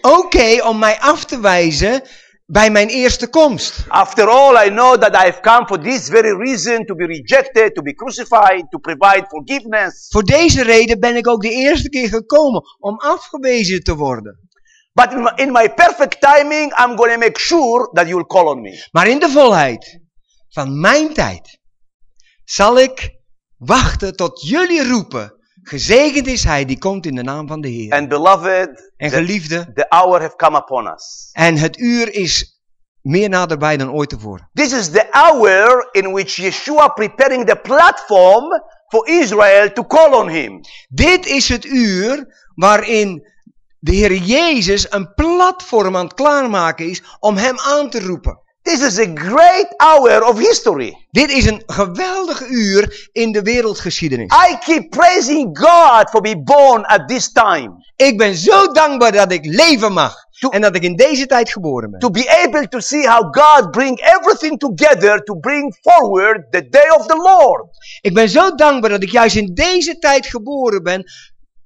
oké om mij af te wijzen bij mijn eerste komst. After all, I know that I've come for this very reason to be rejected, to be crucified, to provide forgiveness. Voor deze reden ben ik ook de eerste keer gekomen om afgewezen te worden. But in my, in my perfect timing, I'm going to make sure that you will call on me. Maar in de volheid van mijn tijd zal ik wachten tot jullie roepen. Gezegend is hij die komt in de naam van de Heer. And beloved, En the, geliefde, the hour have come upon us. en het uur is meer naderbij dan ooit tevoren. This is the hour in which Yeshua preparing the platform for Israel to call on him. Dit is het uur waarin de Heer Jezus een platform aan het klaarmaken is om hem aan te roepen. This is a great hour of history. Dit is een geweldige uur in de wereldgeschiedenis. I keep praising God for being born at this time. Ik ben zo dankbaar dat ik leven mag. To- En dat ik in deze tijd geboren ben. To be able to see how God bring everything together to bring forward the day of the Lord. Ik ben zo dankbaar dat ik juist in deze tijd geboren ben.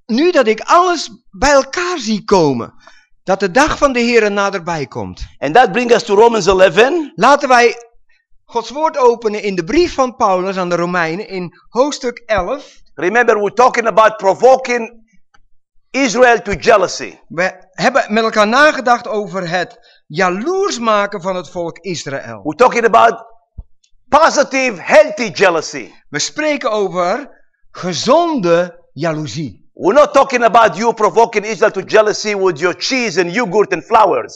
Nu dat ik alles bij elkaar zie komen. Dat de dag van de Heer naderbij komt. And that brings us to Romans 11. Laten wij Gods woord openen in de brief van Paulus aan de Romeinen in hoofdstuk 11. Remember, we're talking about provoking Israel to jealousy. We hebben met elkaar nagedacht over het jaloers maken van het volk Israël. We're talking about positive, healthy jealousy. We spreken over gezonde jaloezie. We're not talking about you provoking Israel to jealousy with your cheese and yogurt and flowers.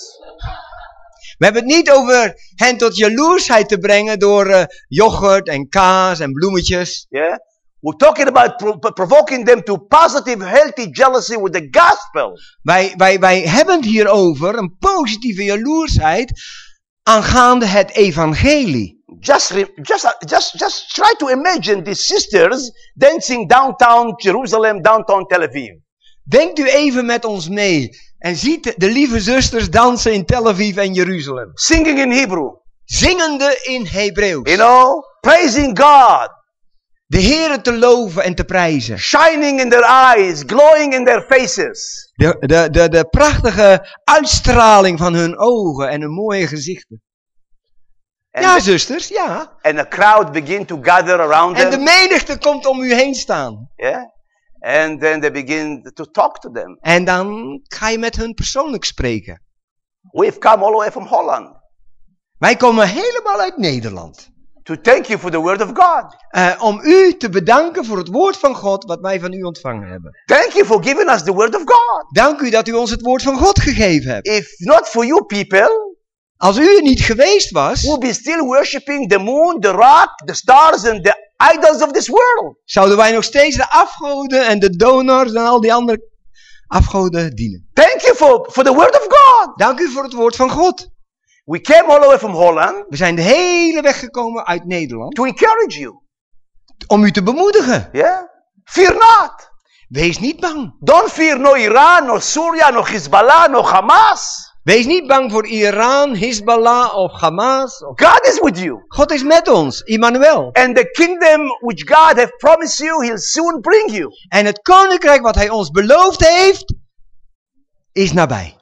We hebben het niet over hen tot jaloersheid te brengen door eh, yoghurt en kaas en bloemetjes. Yeah? We're talking about pro- provoking them to positive, healthy jealousy with the gospel. Wij, wij, wij hebben het hier over een positieve jaloersheid aangaande het evangelie. Just, just, just, just try to imagine these sisters dancing downtown Jerusalem, downtown Tel Aviv. Denkt u even met ons mee en ziet de- de lieve zusters dansen in Tel Aviv en Jeruzalem. Singing in Hebrew. Zingende in Hebreeuws. You know, praising God, De Heere te loven en te prijzen. shining in their eyes, glowing in their faces. De, de, de, de prachtige uitstraling van hun ogen en hun mooie gezichten. And, Ja, zusters, ja. and a crowd begin to gather around En de them. menigte komt om u heen staan. Yeah? And then they begin to talk to them. En dan ga je met hun persoonlijk spreken. We've come all the way from Holland Wij komen helemaal uit Nederland. to thank you for the word of God. Eh, om u te bedanken voor het woord van God wat wij van u ontvangen hebben. Thank you for giving us the word of God. Dank u dat u ons het woord van God gegeven hebt. If not for you people, Als u er niet geweest was, we'll be still worshiping the moon, the rock, the stars, and the idols of this world. zouden wij nog steeds de afgoden en de donors en al die andere afgoden dienen. Thank you for, for the word of God. Dank u voor het woord van God. We came all the way from Holland We zijn de hele weg gekomen uit Nederland to encourage you. om u te bemoedigen. Yeah? Fear not. Wees niet bang. Don't fear no Iran, no Syria, no Hezbollah, no Hamas. Wees niet bang voor Iran, Hezbollah of Hamas. God is with you. God is met ons, Immanuel. And the kingdom which God have promised you, He'll soon bring you. En het koninkrijk wat hij ons beloofd heeft, is nabij.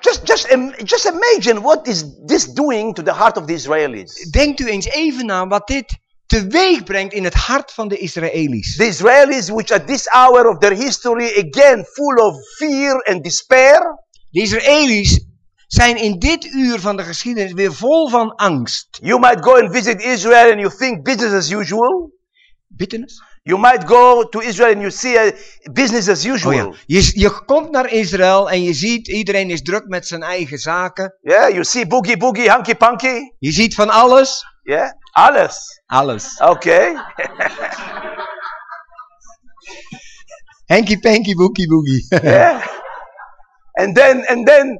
Just, just, just imagine what is this doing to the heart of the Israelis. Denkt u eens even na wat dit teweeg brengt in het hart van de Israëli's. The Israelis, which at this hour of their history, again full of fear and despair, De Israëli's zijn in dit uur van de geschiedenis weer vol van angst. you might go and visit Israel and you think business as usual. Bitterness? You might go to Israel and you see a business as Oh usual. ja. je, je komt naar Israël en je ziet iedereen is druk met zijn eigen zaken. Yeah, you see boogie boogie, hanky panky. Je ziet van alles. Yeah, alles. Alles. Okay. Henky panky boekie boogie. Yeah. And then, and then,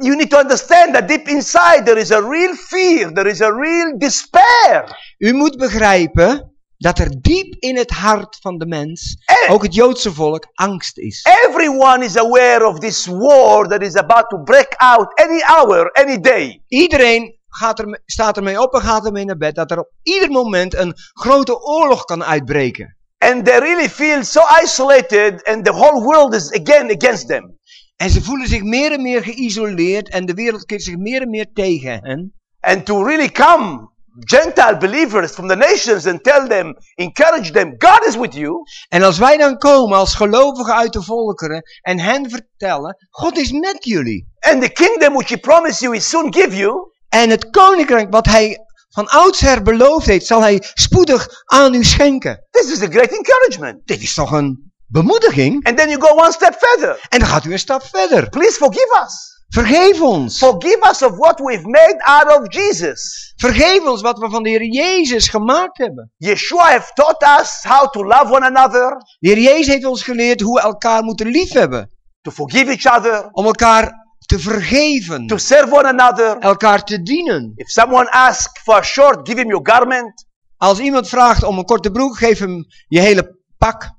you need to understand that deep inside there is a real fear, there is a real despair. U moet begrijpen dat er diep in het hart van de mens, Eh. ook het Joodse volk, angst is. Everyone is aware of this war that is about to break out any hour, any day. Iedereen gaat er, staat ermee op en gaat ermee naar bed dat er op ieder moment een grote oorlog kan uitbreken. And they really feel so isolated, and the whole world is again against them. En ze voelen zich meer en meer geïsoleerd en de wereld keert zich meer en meer tegen hen. And to really come, Gentile believers from the nations, and tell them, encourage them, God is with you. En als wij dan komen als gelovigen uit de volkeren en hen vertellen, God is met jullie. And the kingdom which He promised you, He soon give you. En het koninkrijk wat hij van oudsher beloofd heeft, zal hij spoedig aan u schenken. This is a great encouragement. Dit is toch een bemoediging? And then you go one step further. En dan gaat u een stap verder. Please forgive us. Vergeef ons. Forgive us of what we've made out of Jesus. Vergeef ons wat we van de Heer Jezus gemaakt hebben. Yeshua have taught us how to love one another, De Heer Jezus heeft ons geleerd hoe we elkaar moeten liefhebben. to forgive each other, Om elkaar te vergeven. to serve one another. Elkaar te dienen. If someone asks for a short, give him your garment. Als iemand vraagt om een korte broek, geef hem je hele pak.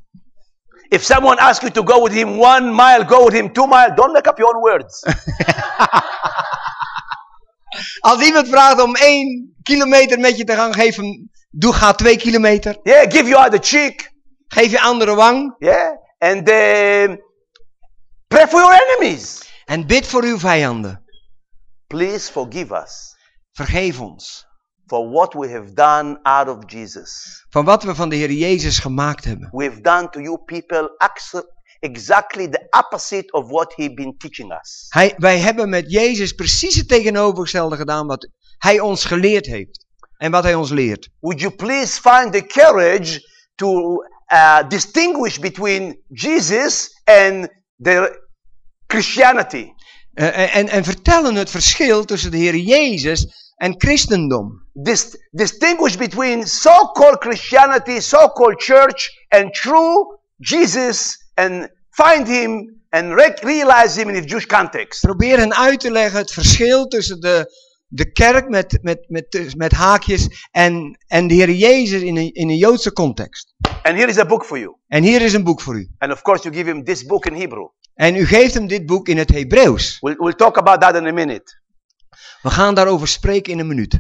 If someone asks you to go with him one mile, go with him two miles. Don't make up your own words. Als iemand vraagt om één kilometer met je te gaan, geef hem, doe ga twee kilometer. Yeah, give you other cheek. Geef je andere wang. Yeah, and uh, pray for your enemies. En bid voor uw vijanden. Please forgive us Vergeef ons. for what we have done out of Jesus. Van wat we van de Heer Jezus gemaakt hebben. We've done to you people exactly the opposite of what he's been teaching us. Hij, wij hebben met Jezus precies het tegenovergestelde gedaan wat hij ons geleerd heeft. En wat hij ons leert. Would you please find the courage to uh, distinguish between Jesus and the Christianity? Eh, en, en vertellen het verschil tussen de Heer Jezus en christendom. Dis- distinguish between so-called Christianity, so-called church, and true Jesus, and find him and re- realize him in the Jewish context. Probeer hen uit te leggen het verschil tussen de, de kerk met, met, met, met haakjes en, en de Heer Jezus in een, in een Joodse context. And here is a book for you. En hier is een boek voor u. And of course, you give him this book in Hebrew. En u geeft hem dit boek in het Hebreeuws. We'll, we'll talk about that in a minute. We gaan daarover spreken in een minuut.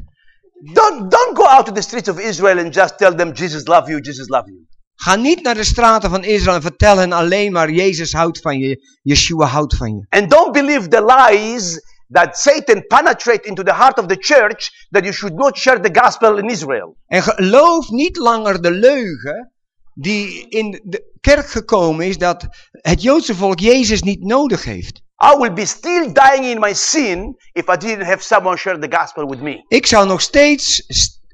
Don't, don't go out to the streets of Israel and just tell them Jesus love you, Jesus love you. Ga niet naar de straten van Israël en vertel hen alleen maar Jezus houdt van je, Yeshua houdt van je. And don't believe the lies that Satan penetrate into the heart of the church that you should not share the gospel in Israel. En geloof niet langer de leugen die in de kerk gekomen is dat het Joodse volk Jezus niet nodig heeft. I will be still dying in my sin if I didn't have someone share the gospel with me. Ik zou nog steeds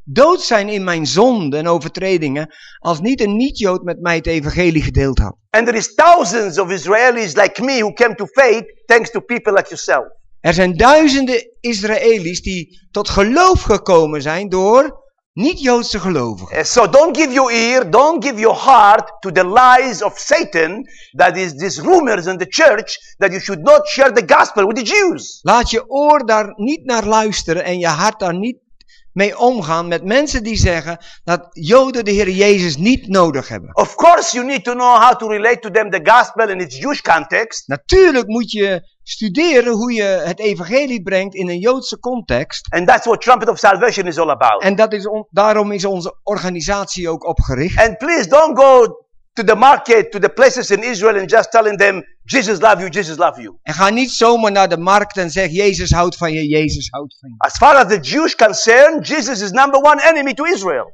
dood zijn in mijn zonden en overtredingen als niet een niet-Jood met mij het evangelie gedeeld had. And there is thousands of Israelis like me who came to faith thanks to people like yourself. Er zijn duizenden Israëli's die tot geloof gekomen zijn door niet-Joodse gelovigen. Uh, So don't give your ear, don't give your heart to the lies of Satan that is these rumors in the church that you should not share the gospel with the Jews. Laat je oor daar niet naar luisteren en je hart daar niet mee omgaan met mensen die zeggen dat Joden de Heer Jezus niet nodig hebben. Of course, you need to know how to relate to them the gospel in its Jewish context. Natuurlijk moet je studeren hoe je het evangelie brengt in een Joodse context. And that's what Trumpet of Salvation is all about. En dat is on- daarom is onze organisatie ook opgericht. And please don't go to the market, to the places in Israel and just telling them, Jesus love you, Jesus love you. En ga niet zomaar naar de markt en zeg, Jezus houdt van je, Jezus houdt van je. As far as the Jews concerned, Jesus is number one enemy to Israel.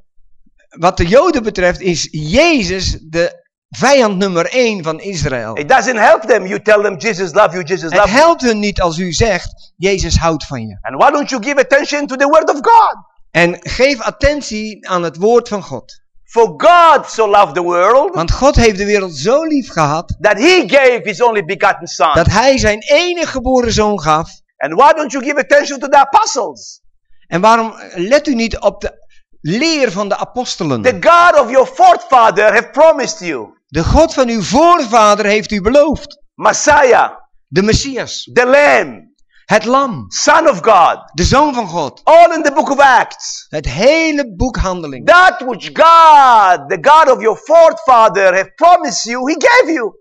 Wat de Joden betreft is Jezus de vijand nummer één van Israël. It doesn't help them. You tell them, Jesus love you, Jesus Het love you. helpt hun niet als u zegt, Jezus houdt van je. And why don't you give attention to the word of God? En geef attentie aan het woord van God. For God so loved the world Want God heeft de wereld zo lief gehad, that he gave his only begotten son. dat hij zijn enige geboren zoon gaf. And why don't you give attention to the apostles? En waarom let u niet op de leer van de apostelen? The God of your forefather have promised you. De God van uw voorvader heeft u beloofd. Messiah, De Messias, the Lamb, het lam, Son of God. de zoon van God. All in the book of Acts. Het hele boek handeling. That which God, the God of your forefather have promised you, he gave you.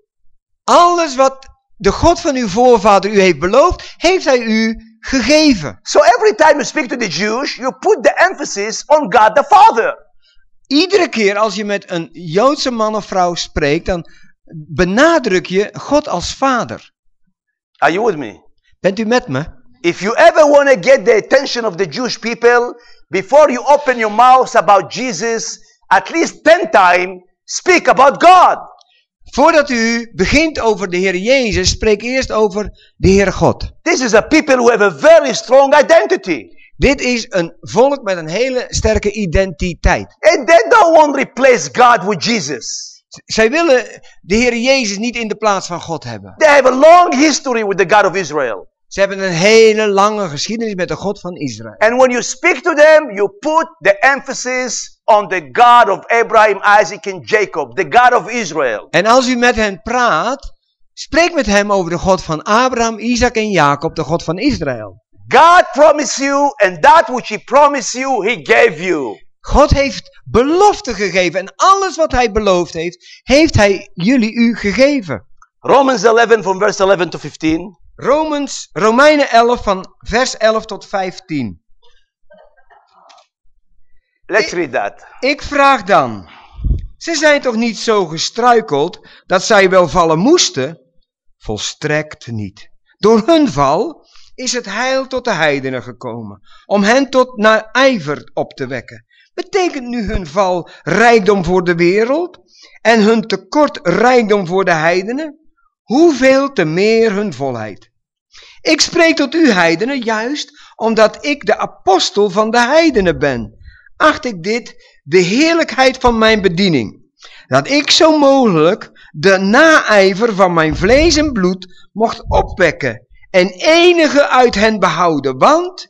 Alles wat de God van uw voorvader u heeft beloofd, heeft hij u gegeven. So every time you speak to the Jews, you put the emphasis on God the Father. Iedere keer als je met een Joodse man of vrouw spreekt, dan benadruk je God als vader. Are you with me? Bent u met me? If you ever want to get the attention of the Jewish people, before you open your mouth about Jesus, at least 10 times, speak about God. Voordat u begint over de Heer Jezus, spreek eerst over de Heer God. This is a people who have a very strong identity. Dit is een volk met een hele sterke identiteit. And they don't want to replace God with Jesus. Zij willen de Heer Jezus niet in de plaats van God hebben. They have a long history with the God of Israel. Ze hebben een hele lange geschiedenis met de God van Israël. And when you speak to them, you put the emphasis on the God of Abraham, Isaac, and Jacob, the God of Israel. En als u met hen praat, spreek met hem over de God van Abraham, Isaac en Jacob, de God van Israël. God promised you, and that which He promised you, He gave you. God heeft belofte gegeven en alles wat hij beloofd heeft, heeft hij jullie u gegeven. Romans 11 from verse 11 to 15. Romans, Romeinen 11 van vers 11 tot 15. Let's read that. Ik vraag dan, ze zijn toch niet zo gestruikeld dat zij wel vallen moesten? Volstrekt niet. Door hun val is het heil tot de heidenen gekomen, om hen tot naar ijver op te wekken. Betekent nu hun val rijkdom voor de wereld en hun tekort rijkdom voor de heidenen? Hoeveel te meer hun volheid? Ik spreek tot u heidenen juist omdat ik de apostel van de heidenen ben. Acht ik dit de heerlijkheid van mijn bediening. Dat ik zo mogelijk de naijver van mijn vlees en bloed mocht opwekken en enige uit hen behouden. Want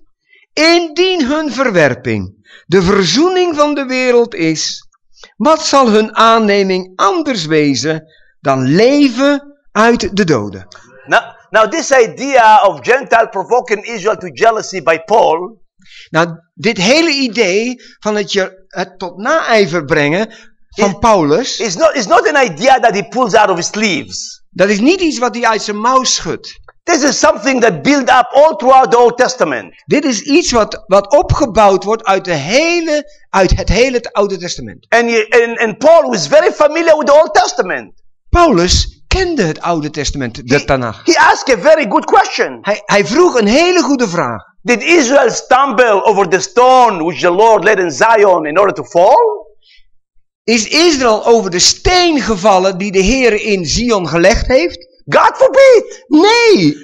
indien hun verwerping de verzoening van de wereld is, wat zal hun aanneming anders wezen dan leven uit de doden? Now, now this idea of Gentile provoking Israel to jealousy by Paul Nou, dit hele idee van het je het tot naijver brengen van Paulus, is not, is not an idea that he pulls out of his sleeves. dat is niet iets wat hij uit zijn mouw schudt. This is something that built up all throughout the Old Testament. Dit is iets wat, wat opgebouwd wordt uit, de hele, uit het hele Oude Testament. And, he, and, and Paul was very familiar with the Old Testament. Paulus kende het Oude Testament, de Tanach. He asked a very good question. Hij, hij vroeg een hele goede vraag. Did Israel stumble over the stone which the Lord laid in Zion in order to fall? Is Israël over de steen gevallen die de Heer in Zion gelegd heeft? God forbid. Nee,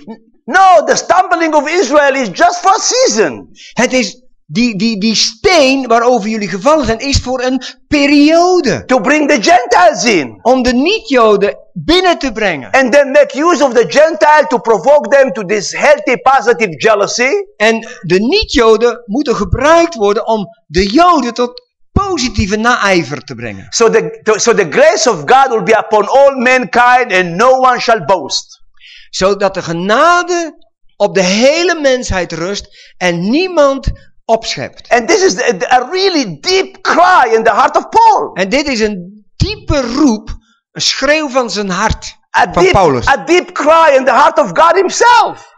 No, the stumbling of Israel is just for a season. het is die, die, die steen waarover jullie gevallen zijn, is voor een periode. To bring the Gentiles in. Om de niet-Joden binnen te brengen. And then make use of the Gentile to provoke them to this healthy, positive jealousy. En de niet-Joden moeten gebruikt worden om de Joden tot positieve naijver te brengen. So the, so the grace of God will be upon all mankind and no one shall boast. Zodat de genade op de hele mensheid rust en niemand opschept. And this is a really deep cry in the heart of Paul. En dit is een diepe roep, een schreeuw van zijn hart, A van deep, Paulus. a deep cry in the heart of God himself.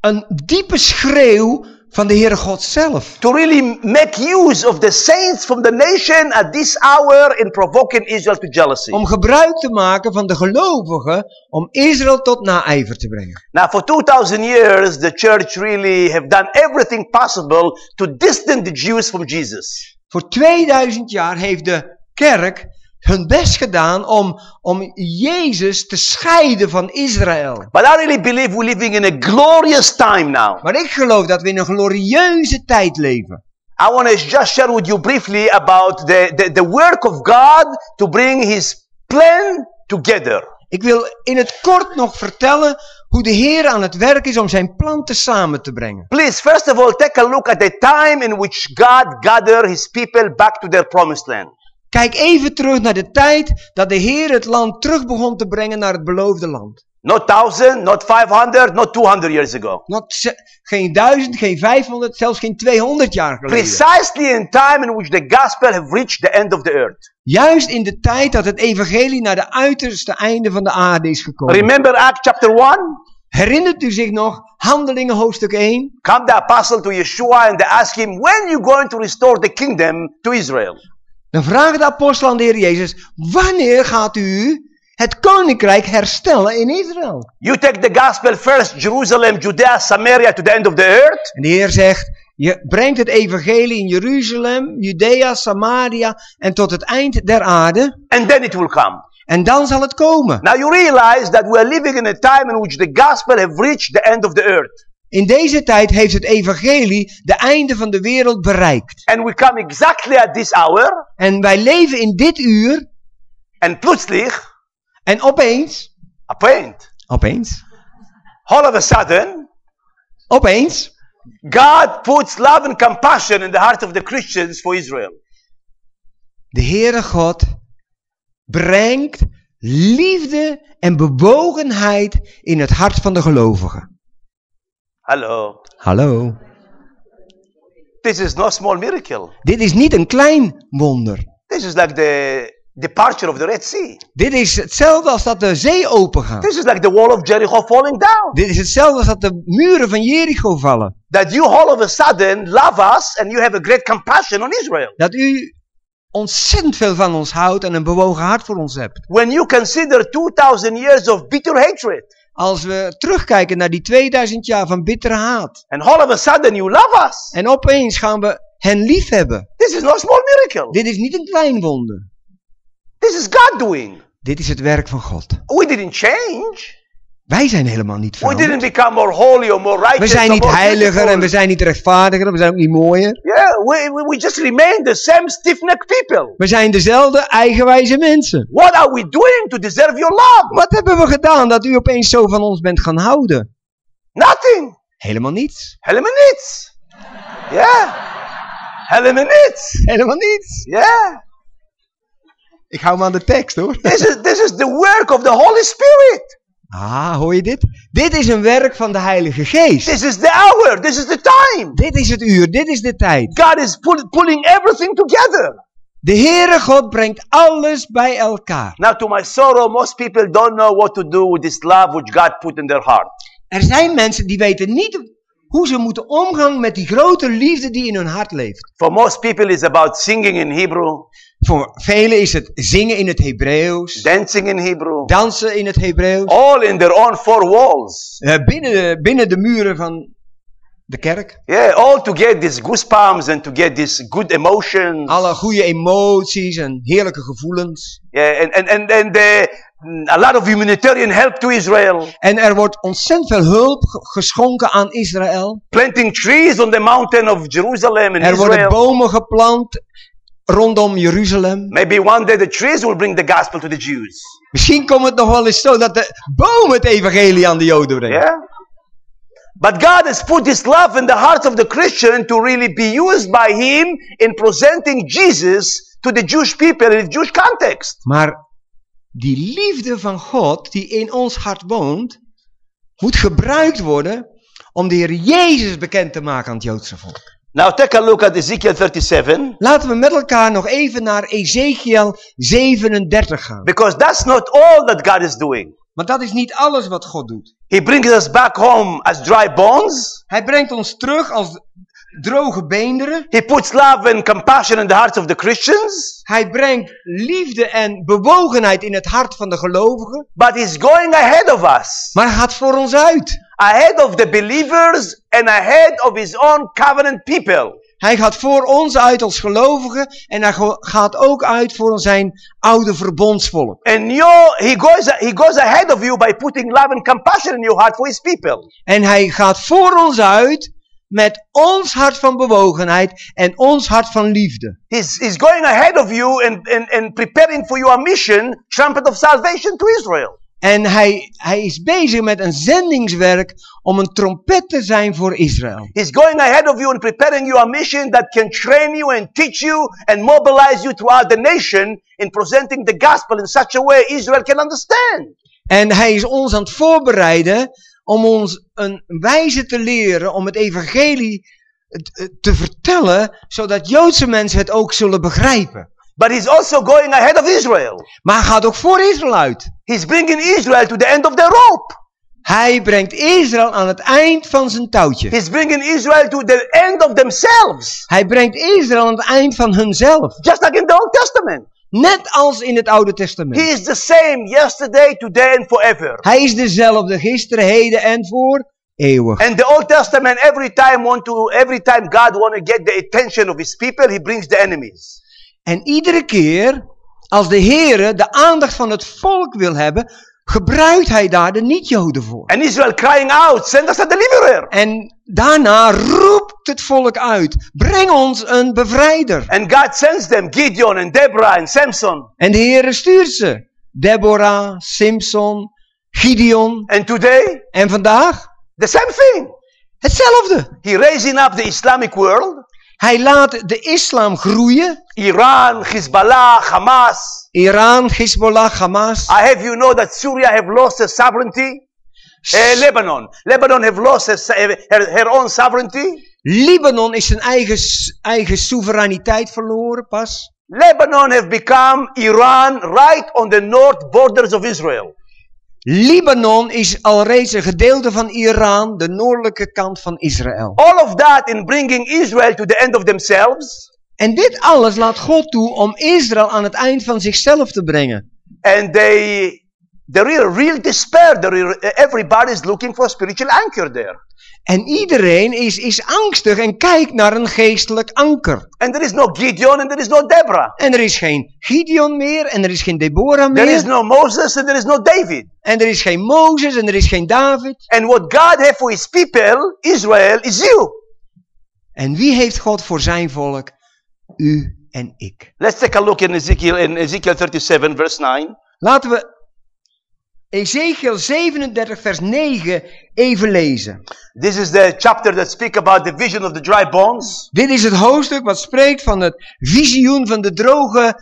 Een diepe schreeuw van de Heere God zelf. to really make use of the saints from the nation at this hour in provoking Israel to jealousy. Om gebruik te maken van de gelovigen om Israël tot naijver te brengen. Now, for 2000 years, the church really have done everything possible to distance the Jews from Jesus. Voor 2000 jaar heeft de kerk hun best gedaan om, om Jezus te scheiden van Israël. But I really believe we're living in a glorious time now. Maar ik geloof dat we in een glorieuze tijd leven. I want to just share with you briefly about the, the, the work of God to bring His plan together. Ik wil in het kort nog vertellen hoe de Heer aan het werk is om zijn plan te samen te brengen. Please, first of all, take a look at the time in which God gathered His people back to their promised land. Kijk even terug naar de tijd dat de Heer het land terug begon te brengen naar het beloofde land. Not 1000, not 500, not 200 years ago. Not geen duizend, geen vijfhonderd, zelfs geen 200 jaar geleden. Precisely in time in which the gospel have reached the end of the earth. Juist in de tijd dat het evangelie naar de uiterste einde van de aarde is gekomen. Remember Acts chapter 1? Herinnert u zich nog, handelingen hoofdstuk 1? Come the apostle to Yeshua and they ask him, when you going to restore the kingdom to Israel? Dan vragen de apostel aan de Heer Jezus, wanneer gaat u het koninkrijk herstellen in Israël? You take the gospel first, Jerusalem, Judea, Samaria to the end of the earth. En de Heer zegt, je brengt het evangelie in Jeruzalem, Judea, Samaria en tot het eind der aarde. And then it will come. En dan zal het komen. Now you realize that we are living in a time in which the gospel have reached the end of the earth. In deze tijd heeft het evangelie de einde van de wereld bereikt. And we come exactly at this hour. En wij leven in dit uur And plötzlich, en opeens, point, opeens, all of a sudden, opeens, God puts love and compassion in the heart of the Christians for Israel. de Heere God brengt liefde en bewogenheid in het hart van de gelovigen. Hello. Hallo. This is no small miracle. Dit is niet een klein wonder. This is like the departure of the Red Sea. Dit is hetzelfde als dat de zee open gaat. This is like the wall of Jericho falling down. Dit is hetzelfde als dat de muren van Jericho vallen. That you all of a sudden love us and you have a great compassion on Israel. Dat u ontzettend veel van ons houdt en een bewogen hart voor ons hebt. When you consider 2000 years of bitter hatred Als we terugkijken naar die 2000 jaar van bittere haat. and all of a sudden you love us. En opeens gaan we hen lief hebben. This is no small miracle. Dit is niet een klein wonder. This is God doing. Dit is het werk van God. We didn't change. Wij zijn helemaal niet We didn't veranderd. become more holy or more righteous. We zijn niet heiliger en we zijn niet rechtvaardiger. We zijn ook niet mooier. Yeah, we, we, we just remain the same stiff-necked people. We zijn dezelfde eigenwijze mensen. What are we doing to deserve your love? Wat hebben we gedaan dat u opeens zo van ons bent gaan houden? Nothing. Helemaal niets. Helemaal niets. Yeah. Helemaal niets. Helemaal niets. Yeah. Ik hou me aan de tekst hoor. This is, this is the work of the Holy Spirit. Ah, hoor je dit? Dit is een werk van de Heilige Geest. This is the hour. This is the time. Dit is het uur, dit is de tijd. God is pull, pulling everything together. De Heere God brengt alles bij elkaar. Now, to my sorrow, most people don't know what to do with this love which God put in their heart. Er zijn mensen die weten niet hoe ze moeten omgaan met die grote liefde die in hun hart leeft. For most people, it's about singing in Hebrew, Voor velen is het zingen in het Hebreeuws, dancing in Hebrew, dansen in het Hebreeuws, all in their own four walls. eh, binnen, de, binnen de muren van de kerk. Yeah, all to get these goosebumps and to get these good emotions. Alle goede emoties en heerlijke gevoelens. Yeah, and, and, and, and uh, a lot of humanitarian help to Israel. En er wordt ontzettend veel hulp ge- geschonken aan Israël. Planting trees on the mountain of Jerusalem in Er worden Israel. bomen geplant rondom Jeruzalem. Maybe one day the trees will bring the gospel to the Jews. Misschien komt het nog wel eens zo dat de bomen het evangelie aan de Joden brengen. Yeah? But God has put this love in the heart of the Christian to really be used by Him in presenting Jesus to the Jewish people in the Jewish context. Maar die liefde van God die in ons hart woont, moet gebruikt worden om de Heer Jezus bekend te maken aan het Joodse volk. Now take a look at Ezekiel 37 Laten we met elkaar nog even naar Ezekiel 37 gaan. because that's not all that God is doing. Want dat is niet alles wat God doet. He brings us back home as dry bones. Hij brengt ons terug als droge beenderen. He puts love and compassion in the hearts of the Christians. Hij brengt liefde en bewogenheid in het hart van de gelovigen. But he's going ahead of us. Maar hij gaat voor ons uit. Ahead of the believers and ahead of his own covenant people. Hij gaat voor ons uit als gelovigen en hij gaat ook uit voor zijn oude verbondsvolk. And you, he goes, he goes ahead of you by putting love and compassion in your heart for his people. En hij gaat voor ons uit met ons hart van bewogenheid en ons hart van liefde. He's, he's going ahead of you and, and, and preparing for your mission, trumpet of salvation to Israel. En hij, hij is bezig met een zendingswerk om een trompet te zijn voor Israël. He's going ahead of you and preparing your mission that can train you and teach you and mobilize you throughout the nation in presenting the gospel in such a way Israel can understand. En hij is ons aan het voorbereiden om ons een wijze te leren om het evangelie eh, te vertellen, zodat Joodse mensen het ook zullen begrijpen. But he's also going ahead of Israel. Maar hij gaat ook voor Israël uit. He's bringing Israel to the end of the rope. Hij brengt Israël aan het eind van zijn touwtje. He's bringing Israel to the end of themselves. Hij brengt Israël aan het eind van hunzelf. Just like in the Old Testament. Net als in het Oude Testament. He is the same yesterday, today and forever. Hij is dezelfde gisteren, heden en voor eeuwig. And the Old Testament, every time want to, every time God want to get the attention of his people, he brings the enemies. En iedere keer als de Heere de aandacht van het volk wil hebben, gebruikt hij daar de niet-Joden voor. And Israel crying out, send us a deliverer. En daarna roept het volk uit, breng ons een bevrijder. And God sends them, Gideon and Deborah and Samson. En de Heere stuurt ze. Deborah, Simpson, Gideon. And today, En vandaag the same thing. hetzelfde. He raising up the Islamic world, Hij laat de islam groeien. Iran, Hezbollah, Hamas. Iran, Hezbollah, Hamas. I have you know that Syria have lost their sovereignty. Eh, Lebanon, Lebanon have lost her, her, her own sovereignty. Libanon is zijn eigen, eigen soevereiniteit verloren pas. Lebanon have become Iran right on the north borders of Israel. Libanon is alreeds een gedeelte van Iran, de noordelijke kant van Israël. All of that in bringing Israel to the end of themselves. En dit alles laat God toe om Israël aan het eind van zichzelf te brengen. And they, the real, real despair. The real, everybody is looking for a spiritual anchor there. En iedereen is, is angstig en kijkt naar een geestelijk anker. And there is no Gideon and there is no Deborah. En er is geen Gideon meer en er is geen Deborah There is meer. no Moses and there is no David. En er is geen Mozes en er is geen David. And what God has for his people, Israel, is you. En wie heeft God voor zijn volk? U en ik. Let's take a look in Ezekiel, in Ezekiel 37 verse 9. Laten we Ezekiel 37 vers 9 even lezen. This is the chapter that speak about the vision of the dry bones. Dit is het hoofdstuk wat spreekt van het visioen van de droge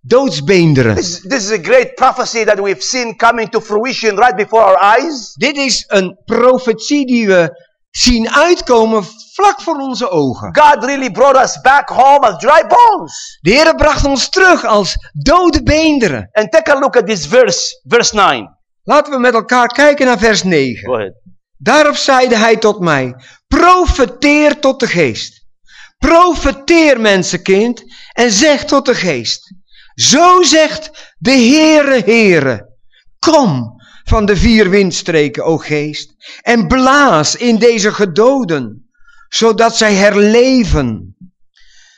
doodsbeenderen. This, this is a great prophecy that we've seen coming to fruition right before our eyes. Dit is een profetie die we zien uitkomen vlak voor onze ogen. God really brought us back home as dry bones. De Heer bracht ons terug als dode beenderen. And take a look at this verse, verse 9. Laten we met elkaar kijken naar vers 9. Go ahead. Daarop zeide hij tot mij, profeteer tot de geest. Profeteer mensenkind en zeg tot de geest. Zo zegt de Heere Heere. Kom van de vier windstreken, o geest, en blaas in deze gedoden, zodat zij herleven.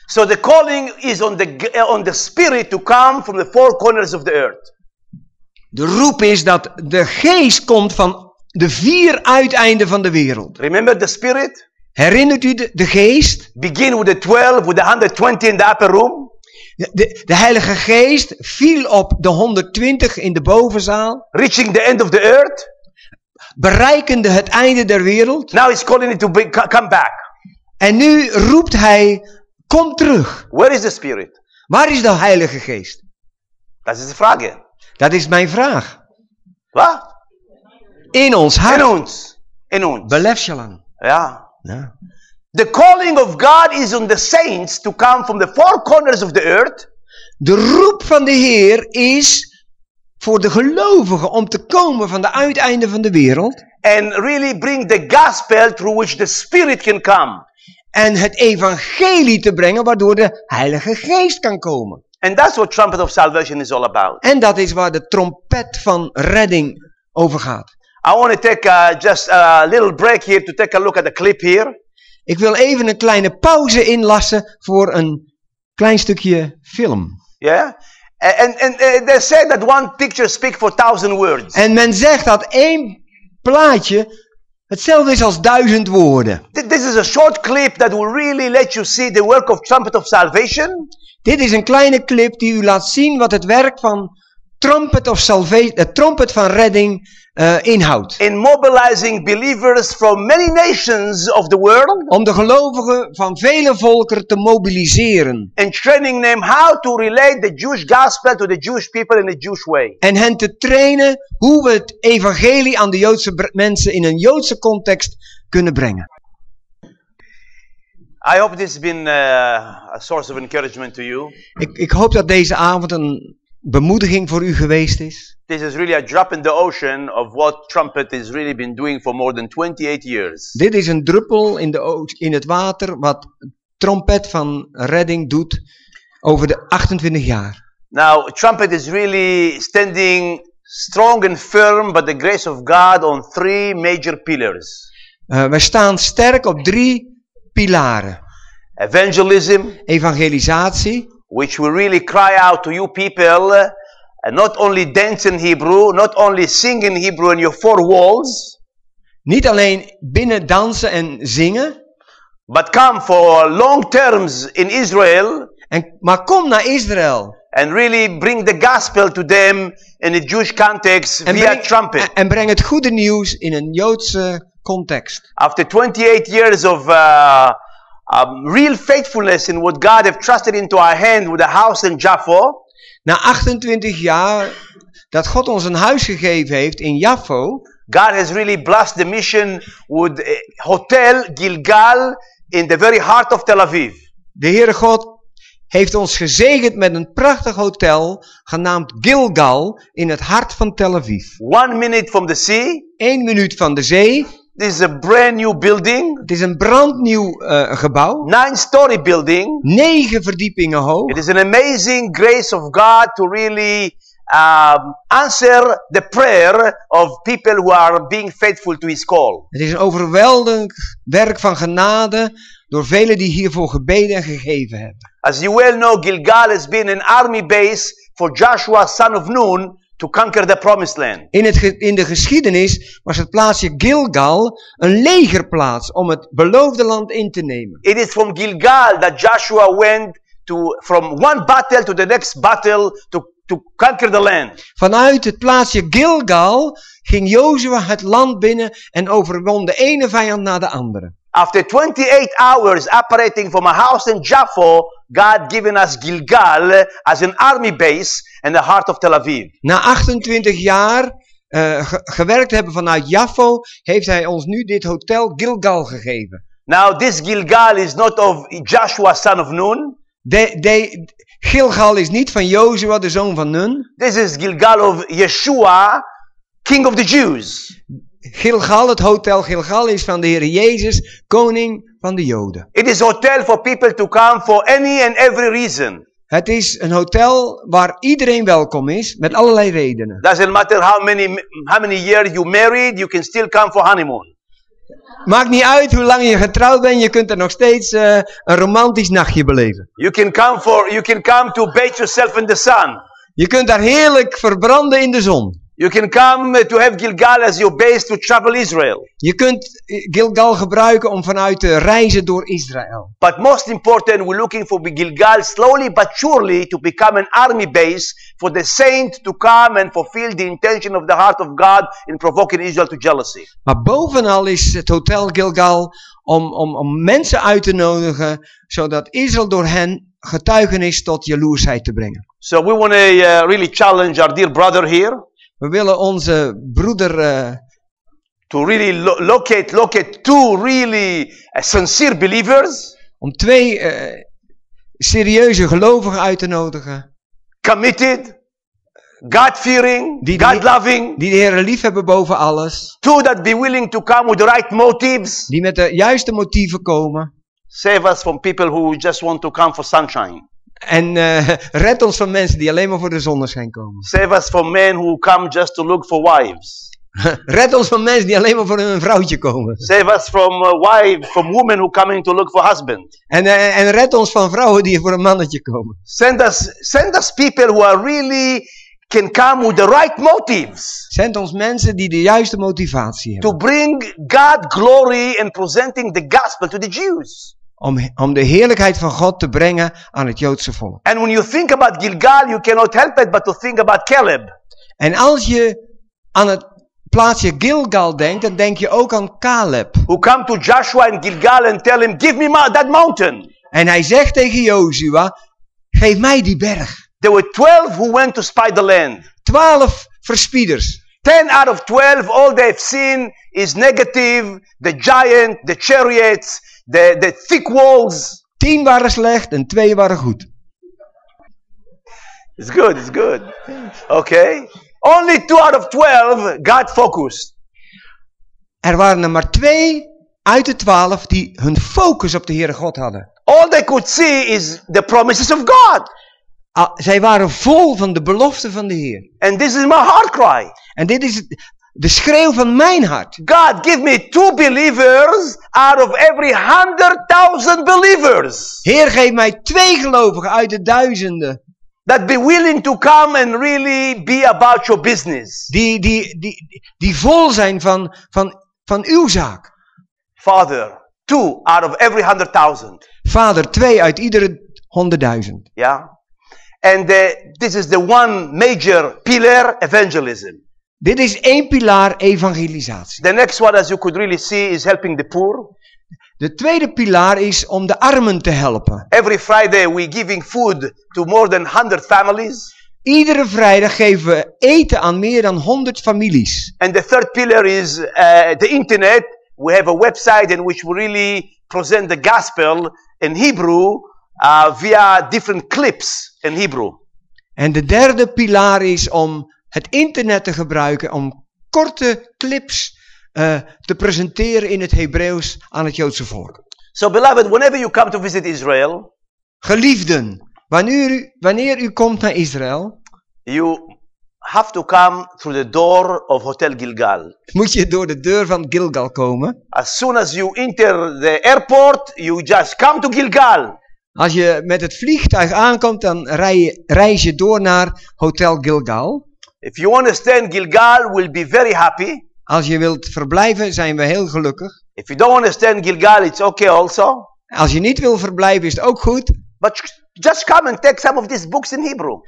So the calling is on the, on the spirit to come from the four corners of the earth. De roep is dat de geest komt van de vier uiteinden van de wereld. Remember the spirit? Herinnert u de, de geest? Begin with the 12, with the 120 in the upper room. De, de, de Heilige Geest viel op de 120 in de bovenzaal, reaching the end of the earth. bereikende het einde der wereld. Now he's calling it to be, come back. En nu roept hij, kom terug. Where is the spirit? Waar is de Heilige Geest? Dat is de vraag. Dat is mijn vraag. Wat? In ons In hart. ons. In ons. Belef Shalom. Ja. Ja. The calling of God is on the saints to come from the four corners of the earth De roep van de Heer is voor de gelovigen om te komen van de uiteinden van de wereld. and really bring the gospel through which the Spirit can come. En het evangelie te brengen waardoor de heilige geest kan komen. And that's what trumpet of salvation is all about. En dat is waar de trompet van redding over gaat. I want to take uh, just a little break here to take a look at the clip here. Ik wil even een kleine pauze inlassen voor een klein stukje film. Yeah? And, and uh, they say that one picture speaks for thousand words. En men zegt dat één plaatje hetzelfde is als duizend woorden. Th- This is a short clip that will really let you see the work of trumpet of salvation. Dit is een kleine clip die u laat zien wat het werk van trumpet of salvation, de trompet van redding eh, inhoudt. in mobilizing believers from many nations of the world Om de gelovigen van vele volkeren te mobiliseren. and training them how to relate the Jewish gospel to the Jewish people in the Jewish way. En hen te trainen hoe we het evangelie aan de Joodse mensen in een Joodse context kunnen brengen. I hope this has been uh, a source of encouragement to you. Ik, ik hoop dat deze avond een bemoediging voor u geweest is. This is really a drop in the ocean of what trumpet has really been doing for more than 28 years. Dit is een druppel in, de, in het water wat trompet van redding doet over de 28 jaar. Now, trumpet is really standing strong and firm by the grace of God on three major pillars. Eh, wij staan sterk op drie pilaren. Evangelism, Evangelisatie, which will really cry out to you people uh, and not only dance in Hebrew, not only sing in Hebrew in your four walls, niet alleen binnen dansen en zingen, but come for long terms in Israel en, maar kom naar Israël. and really bring the gospel to them in a Jewish context En via breng, trumpet. en breng het goede nieuws in een Joodse context. After 28 years of uh, um, real faithfulness in what God have trusted into our hand with a house in Jaffa, Na 28 jaar dat God ons een huis gegeven heeft in Jaffo, God has really blessed the mission with a Hotel Gilgal in the very heart of Tel Aviv. de Heere God heeft ons gezegend met een prachtig hotel genaamd Gilgal in het hart van Tel Aviv. One minute from the sea. Eén minuut van de zee. This is a brand new building, Het is een brandnieuw eh, gebouw. nine story building. Negen verdiepingen hoog. It is an amazing grace of God to really um, answer the prayer of people who are being faithful to his call. Het is een overweldigend werk van genade door velen die hiervoor gebeden en gegeven hebben. As you well know, Gilgal has been an army base for Joshua, son of Nun, to conquer the promised land. In, het, in de geschiedenis was het plaatsje Gilgal een legerplaats om het beloofde land in te nemen. It is from Gilgal that Joshua went to, from one battle to the next battle to, to conquer the land. Vanuit het plaatsje Gilgal ging Jozua het land binnen en overwon de ene vijand na de andere. After 28 hours operating from a house in Jaffa, God given us Gilgal as an army base in the heart of Tel Aviv. Na 28 jaar ge- gewerkt hebben vanuit Jaffo, heeft hij ons nu dit hotel Gilgal gegeven. Now this Gilgal is not of Joshua son of Nun. De, de, Gilgal is niet van Jozua, de zoon van Nun. This is Gilgal of Yeshua, king of the Jews. Gilgal, het hotel Gilgal is van de Heer Jezus, koning van de Joden. It is hotel for people to come for any and every reason. Het is een hotel waar iedereen welkom is, met allerlei redenen. Doesn't matter how many how many years you married, you can still come for honeymoon. Maakt niet uit hoe lang je getrouwd bent, je kunt er nog steeds eh, een romantisch nachtje beleven. You can come for you can come to bathe yourself in the sun. Je kunt daar heerlijk verbranden in de zon. You can come to have Gilgal as your base to travel Israel. Je kunt Gilgal gebruiken om vanuit te reizen door Israël. But most important, we're looking for Gilgal slowly but surely to become an army base for the saint to come and fulfill the intention of the heart of God in provoking Israel to jealousy. Maar bovenal is het hotel Gilgal om, om, om mensen uit te nodigen, zodat Israël door hen getuigenis tot jaloersheid te brengen. So we want to uh, really challenge our dear brother here We willen onze broeder eh, to really lo- locate locate two really uh, sincere believers om twee eh, serieuze gelovigen uit te nodigen, committed God-fearing, God-loving. die de Heer lief hebben boven alles, Two, that be willing to come with the right motives. die met de juiste motieven komen. Save us from people who just want to come for sunshine. En eh, red ons van mensen die alleen maar voor de zonneschijn komen. Save us from men who come just to look for wives. Red ons van mensen die alleen maar voor een vrouwtje komen. Save us from uh, wives, from women who come in to look for husband. En, eh, en red ons van vrouwen die voor een mannetje komen. Send us, send us people who are really can come with the right motives Zend ons mensen die de juiste motivatie hebben. to bring God glory and presenting the gospel to the Jews. Om, om de heerlijkheid van God te brengen aan het Joodse volk. And when you think about Gilgal, you cannot help it but to think about Caleb. En als je aan het plaatsje Gilgal denkt, dan denk je ook aan Caleb. Who come to Joshua in Gilgal and tell him, give me that mountain. En hij zegt tegen Jozua, geef mij die berg. There were 12 who went to spy the land. Twaalf verspieders. 10 out of 12, all they've seen is negative, the giant, the chariots, the, the thick walls. Tien waren slecht en twee waren goed. It's good, it's good. Okay? Only 2 out of 12 got focused. Er waren er maar twee uit de twaalf die hun focus op de Heere God hadden. All they could see is the promises of God. Ah, zij waren vol van de belofte van de Heer. And this is my heart cry. En dit is het- de schreeuw van mijn hart. God, give me two believers out of every 100,000 believers Heer, geef mij twee gelovigen uit de duizenden. that be willing to come and really be about your business. Die, die, die, die vol zijn van, van, van uw zaak. Father, two out of every 100,000. Vader, twee uit iedere honderdduizend. Yeah? And uh, this is the one major pillar evangelism. Dit is één pilaar evangelisatie. The next one, as you could really see, is helping the poor. De tweede pilaar is om de armen te helpen. Every Friday, we're giving food to more than 100 families. Iedere vrijdag geven we eten aan meer dan 100 families. And the third pillar is uh, the internet. We have a website in which we really present the gospel in Hebrew uh, via different clips in Hebrew. En de derde pilaar is om het internet te gebruiken om korte clips eh, te presenteren in het Hebreeuws aan het Joodse volk. So, beloved, whenever you come to visit Israel, Geliefden, wanneer u, wanneer u komt naar Israël, you have to come through the door of Hotel Gilgal. moet je door de deur van Gilgal komen. As soon as you enter the airport, you just come to Gilgal. Als je met het vliegtuig aankomt, dan rij je, reis je door naar Hotel Gilgal. If you understand, Gilgal will be very happy. Als je wilt verblijven, zijn we heel gelukkig. If you don't understand Gilgal, it's okay also. Als je niet wil verblijven, is het ook goed. But just come and take some of these books in Hebrew.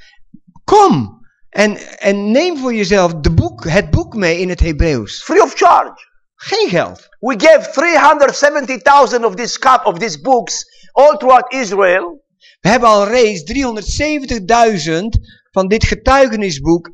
Kom en, en neem voor jezelf de boek, het boek mee in het Hebreeuws. Free of charge. Geen geld. We gave 370,000 of these cop of these books all throughout Israel. We hebben al reeds 370.000 van dit getuigenisboek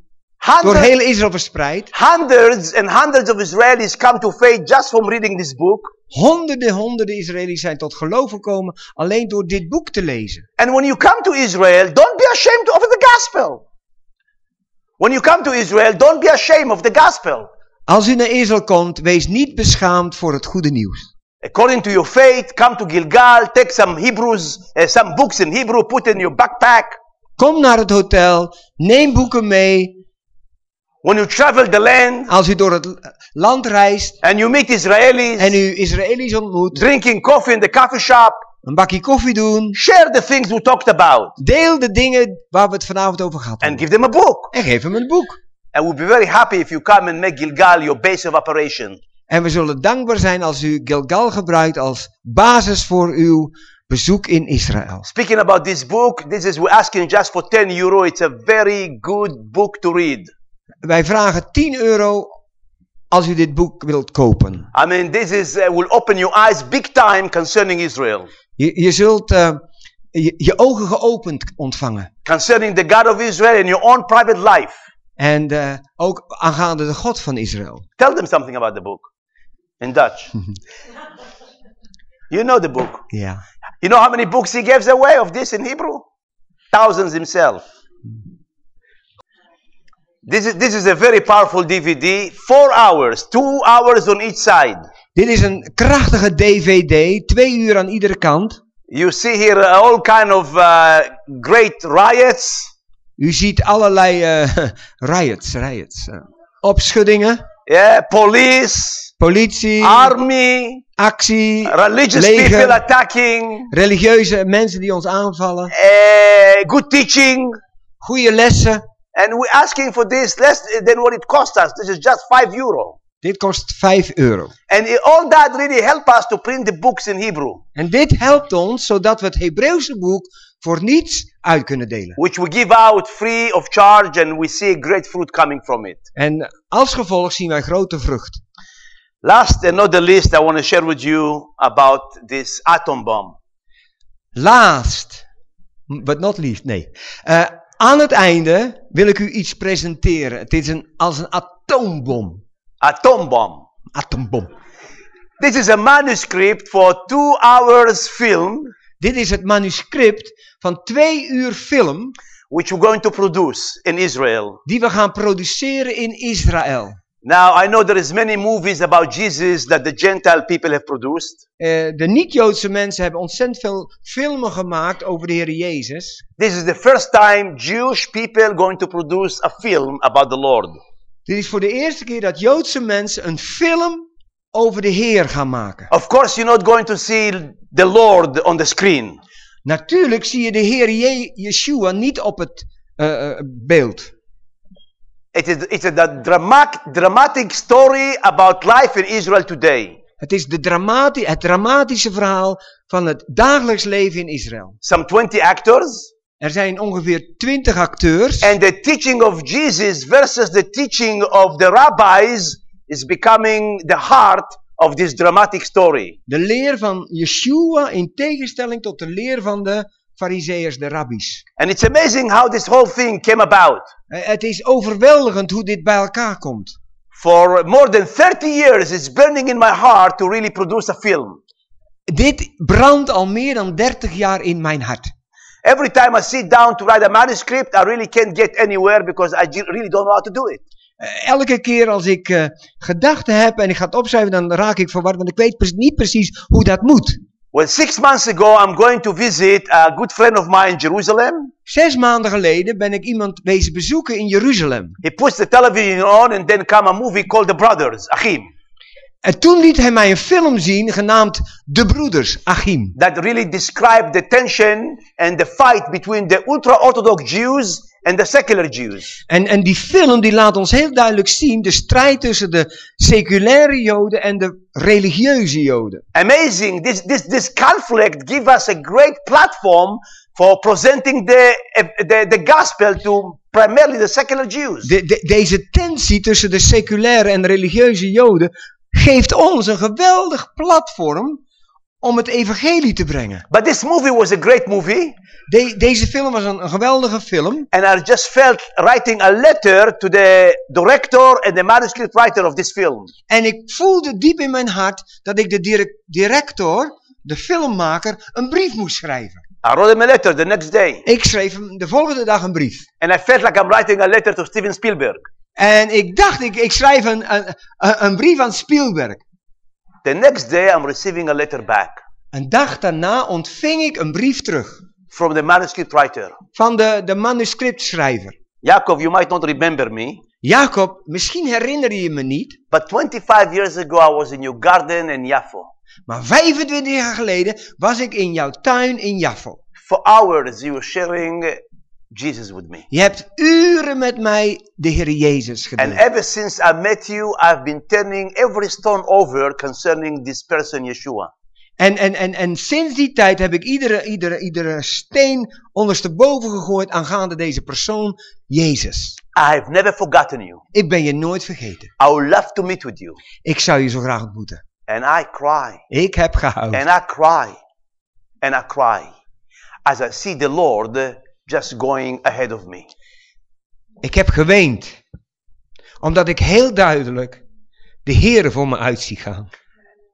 door heel Israël verspreid. hundreds and hundreds of Israelis come to faith just from reading this book. Honderden, honderden Israëli's zijn tot geloof gekomen alleen door dit boek te lezen. And when you come to Israel, don't be ashamed of the gospel. When you come to Israel, don't be ashamed of the gospel. Als u naar Israël komt, wees niet beschaamd voor het goede nieuws. According to your faith, come to Gilgal, take some Hebrews, uh, some books in Hebrew, put in your backpack. Kom naar het hotel, neem boeken mee. When you travel the land Als u door het land reist and you meet Israelis, en u Israëli's ontmoet, drinking coffee in the coffee shop, een bakje koffie doen. share the things we talked about Deel de dingen waar we het vanavond over gehad and hebben. give them a book. En geef hem een boek. And we'll be very happy if you come and make Gilgal your base of operation. En we zullen dankbaar zijn als u Gilgal gebruikt als basis voor uw bezoek in Israël. Speaking about this book, this is we're asking just for 10 euro. It's a very good book to read. Wij vragen 10 euro als u dit boek wilt kopen. I mean, this is uh, will open your eyes big time concerning Israel, Je, je zult eh, je, je ogen geopend ontvangen. concerning the God of Israel in your own private life. En eh, ook aangaande de God van Israël. Tell them something about the book in Dutch. you know the book. Ja. You know how many books he gives away of this in Hebrew? Thousands himself. This is, this is a very powerful DVD. Four hours, two hours on each side. Dit is een krachtige DVD, twee uur aan iedere kant. You see here all kind of uh, great riots. U ziet allerlei eh, riots, riots, eh, opschuddingen, Yeah, police, politie, army, actie, religious leger. people attacking, religieuze mensen die ons aanvallen, uh, good teaching. goede lessen. And we're asking for this less than what it cost us. This is just five euro. Dit kost 5 euro. And all that really help us to print the books in Hebrew, En dit helpt ons zodat we het Hebreeuwse boek voor niets uit kunnen delen. which we give out free of charge, and we see great fruit coming from it. En als gevolg zien wij grote vrucht. Last and not the least, I want to share with you about this atom bomb. Last, but not least, nee. Eh, aan het einde wil ik u iets presenteren. Het is een, als een atoombom. Atom bomb. Atoombom. This is a manuscript for two hours film, Dit is het manuscript van twee uur film which we're going to produce in Israel. die we gaan produceren in Israël. Now, I know there is many movies about Jesus that the Gentile people have produced. Eh, de niet-Joodse mensen hebben ontzettend veel filmen gemaakt over de Heer Jezus. This is the first time Jewish people going to produce a film about the Lord. Dit is voor de eerste keer dat Joodse mensen een film over de Heer gaan maken. Of course, you're not going to see the Lord on the screen. Natuurlijk zie je de Heer Je- Yeshua niet op het eh, beeld. It is it's a dramatic, dramatic story about life in Israel today. Het is de dramati het dramatische verhaal van het dagelijks leven in Israël. Some 20 actors. Er zijn ongeveer twintig acteurs. And the teaching of Jesus versus the teaching of the rabbis is becoming the heart of this dramatic story. De leer van Yeshua in tegenstelling tot de leer van de fariseërs, de rabbies. And it's amazing how this whole thing came about. Eh, Het is overweldigend hoe dit bij elkaar komt. For more than 30 years, it's burning in my heart to really produce a film. Dit brandt al meer dan 30 jaar in mijn hart. Every time I sit down to write a manuscript, I really can't get anywhere because I really don't know how to do it. Eh, Elke keer als ik eh, gedachten heb en ik ga het opschrijven, dan raak ik verward, want ik weet niet precies hoe dat moet. Well, six months ago, I'm going to visit a good friend of mine in Jerusalem. Zes maanden geleden ben ik iemand wezen bezoeken in Jeruzalem. He puts the television on and then come a movie called The Brothers, Achim. En toen liet hij mij een film zien genaamd De Broeders, Achim. that really describe the tension and the fight between the ultra-Orthodox Jews and the secular Jews. En, en die film die laat ons heel duidelijk zien de strijd tussen de seculaire joden en de religieuze joden. Amazing. This, this, this conflict give us a great platform for presenting the, the, the gospel to primarily the secular Jews. De, de- deze tensie tussen de seculaire en religieuze joden geeft ons een geweldig platform om het evangelie te brengen. But this movie was a great movie, De- deze film was een, een geweldige film. and I just felt writing a letter to the director and the manuscript writer of this film. En ik voelde diep in mijn hart dat ik de direc- director, de filmmaker, een brief moest schrijven. I wrote him a letter the next day, Ik schreef hem de volgende dag een brief. and I felt like I'm writing a letter to Steven Spielberg. En ik dacht, ik, ik schrijf een, een een brief aan Spielberg. The next day, I'm receiving a letter back Een dag daarna ontving ik een brief terug. from the manuscript writer. Van de, de manuscriptschrijver. Jacob, you might not remember me, Jacob, misschien herinner je me niet. but 25 years ago I was in your garden in Yafo. Maar 25 jaar geleden was ik in jouw tuin in Jaffo. For hours you were sharing Jesus with me. Je hebt uren met mij de Heer Jezus And gedeeld. ever since I met you, I've been turning every stone over concerning this person, Yeshua. En, en, en, en sinds die tijd heb ik iedere, iedere, iedere steen ondersteboven gegooid aangaande deze persoon, Jezus. I've never forgotten you. Ik ben je nooit vergeten. I would love to meet with you. Ik zou je zo graag ontmoeten. And I cry, Ik heb gehouden. and I cry, and I cry as I see the Lord just going ahead of me. Ik heb geweend. Omdat ik heel duidelijk de Heer voor me uit zie gaan.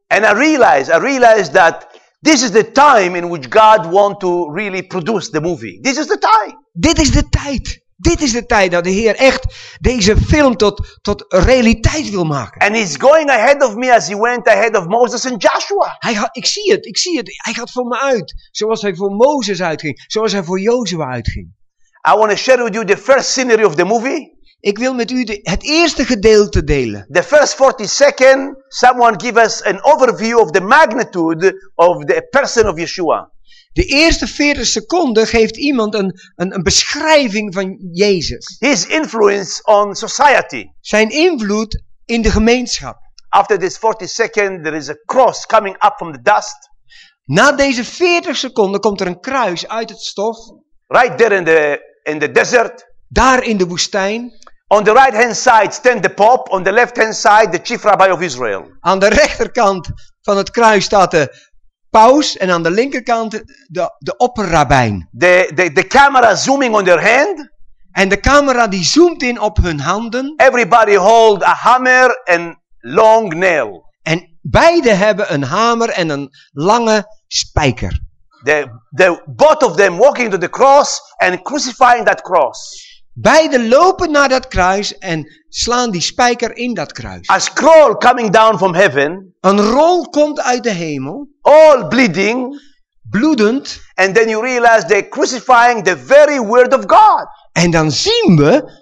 And I realize, I realize that this is the time in which God want to really produce the movie. This is the time. Dit is de tijd. Dit is de tijd dat de Heer echt deze film tot, tot realiteit wil maken. And he's going ahead of me as he went ahead of Moses and Joshua. Hij gaat, ik zie het, ik zie het. Hij gaat voor me uit. Zoals hij voor Mozes uitging. Zoals hij voor Jozua uitging. I want to share with you the first scenery of the movie. Ik wil met u de- het eerste gedeelte delen. The first 40 seconds, someone give us an overview of the magnitude of the person of Yeshua. De eerste 40 seconden geeft iemand een, een, een beschrijving van Jezus. His influence on society. Zijn invloed in de gemeenschap. After this 40 seconds, there is a cross coming up from the dust. Na deze 40 seconden komt er een kruis uit het stof. Right there in the, in the desert. Daar in de woestijn. On the right hand side stand the Pope. On the left hand side, the chief rabbi of Israel. Aan de rechterkant van het kruis staat de paus. En aan de linkerkant de, de opperrabijn. The, the, the camera zooming on their hand. En de camera die zoomt in op hun handen. Everybody hold a hammer and long nail. En beide hebben een hamer en een lange spijker. The, the, both of them walking to the cross and crucifying that cross. Beide lopen naar dat kruis en slaan die spijker in dat kruis. A scroll coming down from heaven. Een rol komt uit de hemel. All bleeding. Bloedend. And then you realize they're crucifying the very word of God. En dan zien we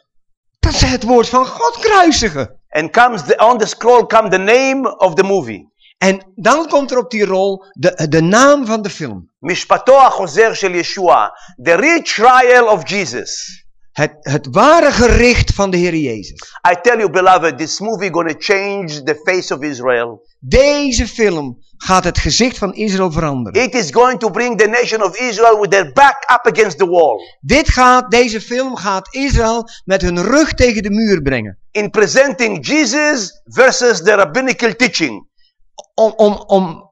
dat ze het woord van God kruisigen. And comes the, on the scroll comes the name of the movie. En dan komt er op die rol de, de naam van de film. Mishpato HaChozer Shel Yeshua. The retrial of Jesus. Het, het ware gericht van de Heer Jezus. I tell you beloved, this movie gonna change the face of Israel. Deze film gaat het gezicht van Israël veranderen. It is going to bring the nation of Israel with their back up against the wall. Dit gaat, deze film gaat Israël met hun rug tegen de muur brengen. In presenting Jesus versus the rabbinical teaching. Om, om, om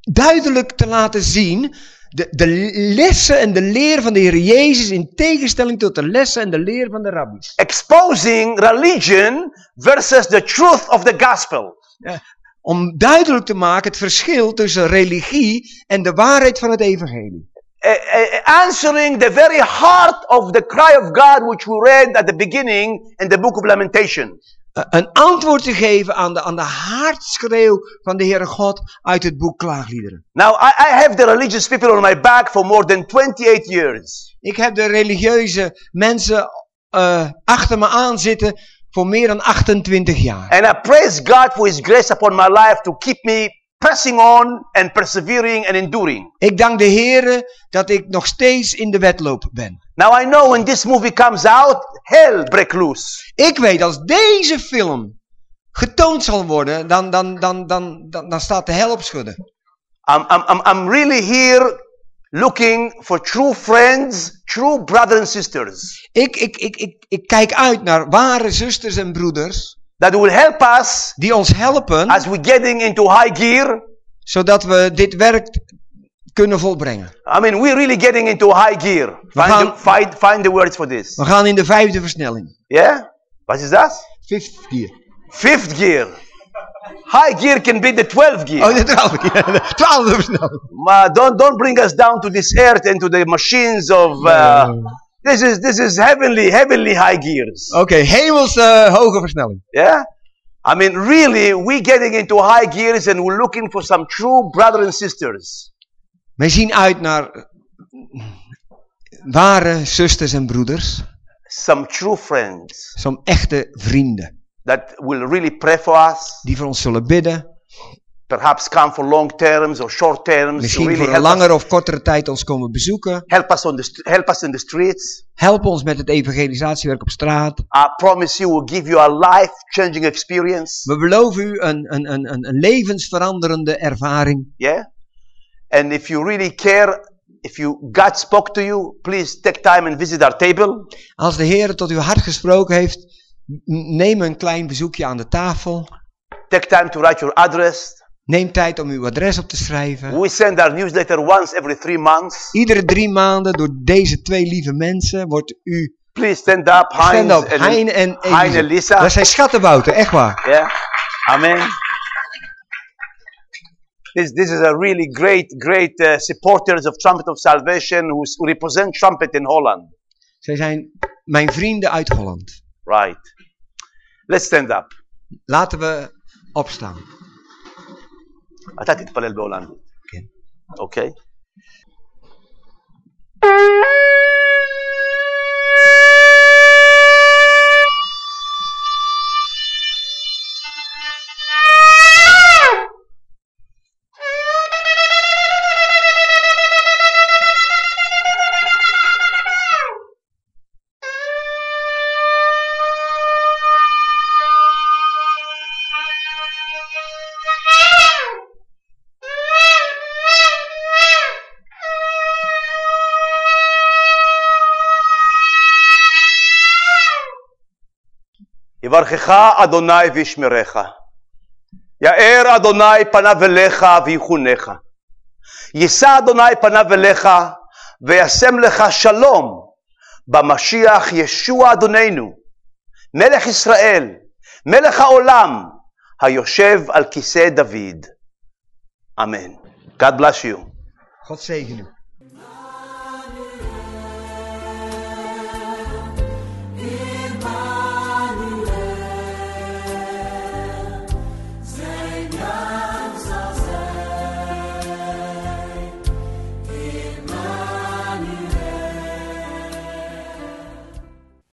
duidelijk te laten zien de, de lessen en de leer van de Heer Jezus in tegenstelling tot de lessen en de leer van de rabbis. Exposing religion versus the truth of the gospel. Om duidelijk te maken het verschil tussen religie en de waarheid van het evangelie. Uh, uh, answering the very heart of the cry of God which we read at the beginning in the book of Lamentation. Eh, Een antwoord te geven aan de, aan de hartschreeuw van de Heere God uit het boek Klaagliederen. Now, I, I have the religious people on my back for more than 28 years. Ik heb de religieuze mensen eh, achter me aan zitten voor meer dan 28 jaar. And I praise God for His grace upon my life to keep me pressing on and persevering and enduring. Ik dank de Heere dat ik nog steeds in de wedloop ben. Now, I know when this movie comes out, hell break loose. Ik weet als deze film getoond zal worden, dan, dan, dan, dan, dan, dan staat de hel op schudden. I'm, I'm, I'm, I'm really here looking for true friends, true brothers and sisters Ik, ik, ik, ik, ik kijk uit naar ware zusters en broeders that will help us die ons helpen, as we're getting into high gear. zodat we dit werk kunnen volbrengen. I mean, we're really getting into high gear. Find, gaan- the, find, find the words for this. We gaan in de vijfde versnelling. Yeah? What is that? Fifth gear. Fifth gear. High gear can be the 12th gear. Oh, de twaalfde keer. Twaalfde versnelling. Ma, don't, don't bring us down to this earth and to the machines of. Uh, this is this is heavenly, heavenly high gears. Oké, hemelse hoge versnelling. Yeah? I mean, really, we're getting into high gears and we're looking for some true brothers and sisters. Wij zien uit naar eh, ware zusters en broeders. Some true friends Zo'n echte vrienden. that will really pray for us. Die voor ons zullen bidden. Perhaps come for long terms or short terms. Misschien really voor een help langere us, of kortere tijd ons komen bezoeken. help, us on the, help us in the streets. Help ons met het evangelisatiewerk op straat. I promise you will give you a life-changing experience. We beloven u een, een, een, een een levensveranderende ervaring. Yeah? And if you really care, if you God spoke to you, please take time and visit our table. Als de Heer tot uw hart gesproken heeft, neem een klein bezoekje aan de tafel. Take time to write your address. Neem tijd om uw adres op te schrijven. We send our newsletter once every three months. Iedere drie maanden door deze twee lieve mensen wordt u Please stand up, stand Heinz up. and Hein en Hein Lisa. Dat zijn schattenbouten, echt waar. Yeah. Amen. This, this is a really great, great uh, supporters of Trumpet of Salvation who represent Trumpet in Holland. Zij zijn mijn vrienden uit Holland. Right. Let's stand up. Laten we opstaan. אתה תתפלל בהולנדית. כן. אוקיי? יברכך אדוני וישמרך. יאר אדוני פניו אליך ויחונך. יישא אדוני פניו אליך וישם לך שלום במשיח ישוע אדוננו, מלך ישראל, מלך העולם, היושב על כיסא דוד. אמן. God bless you. God zegen u.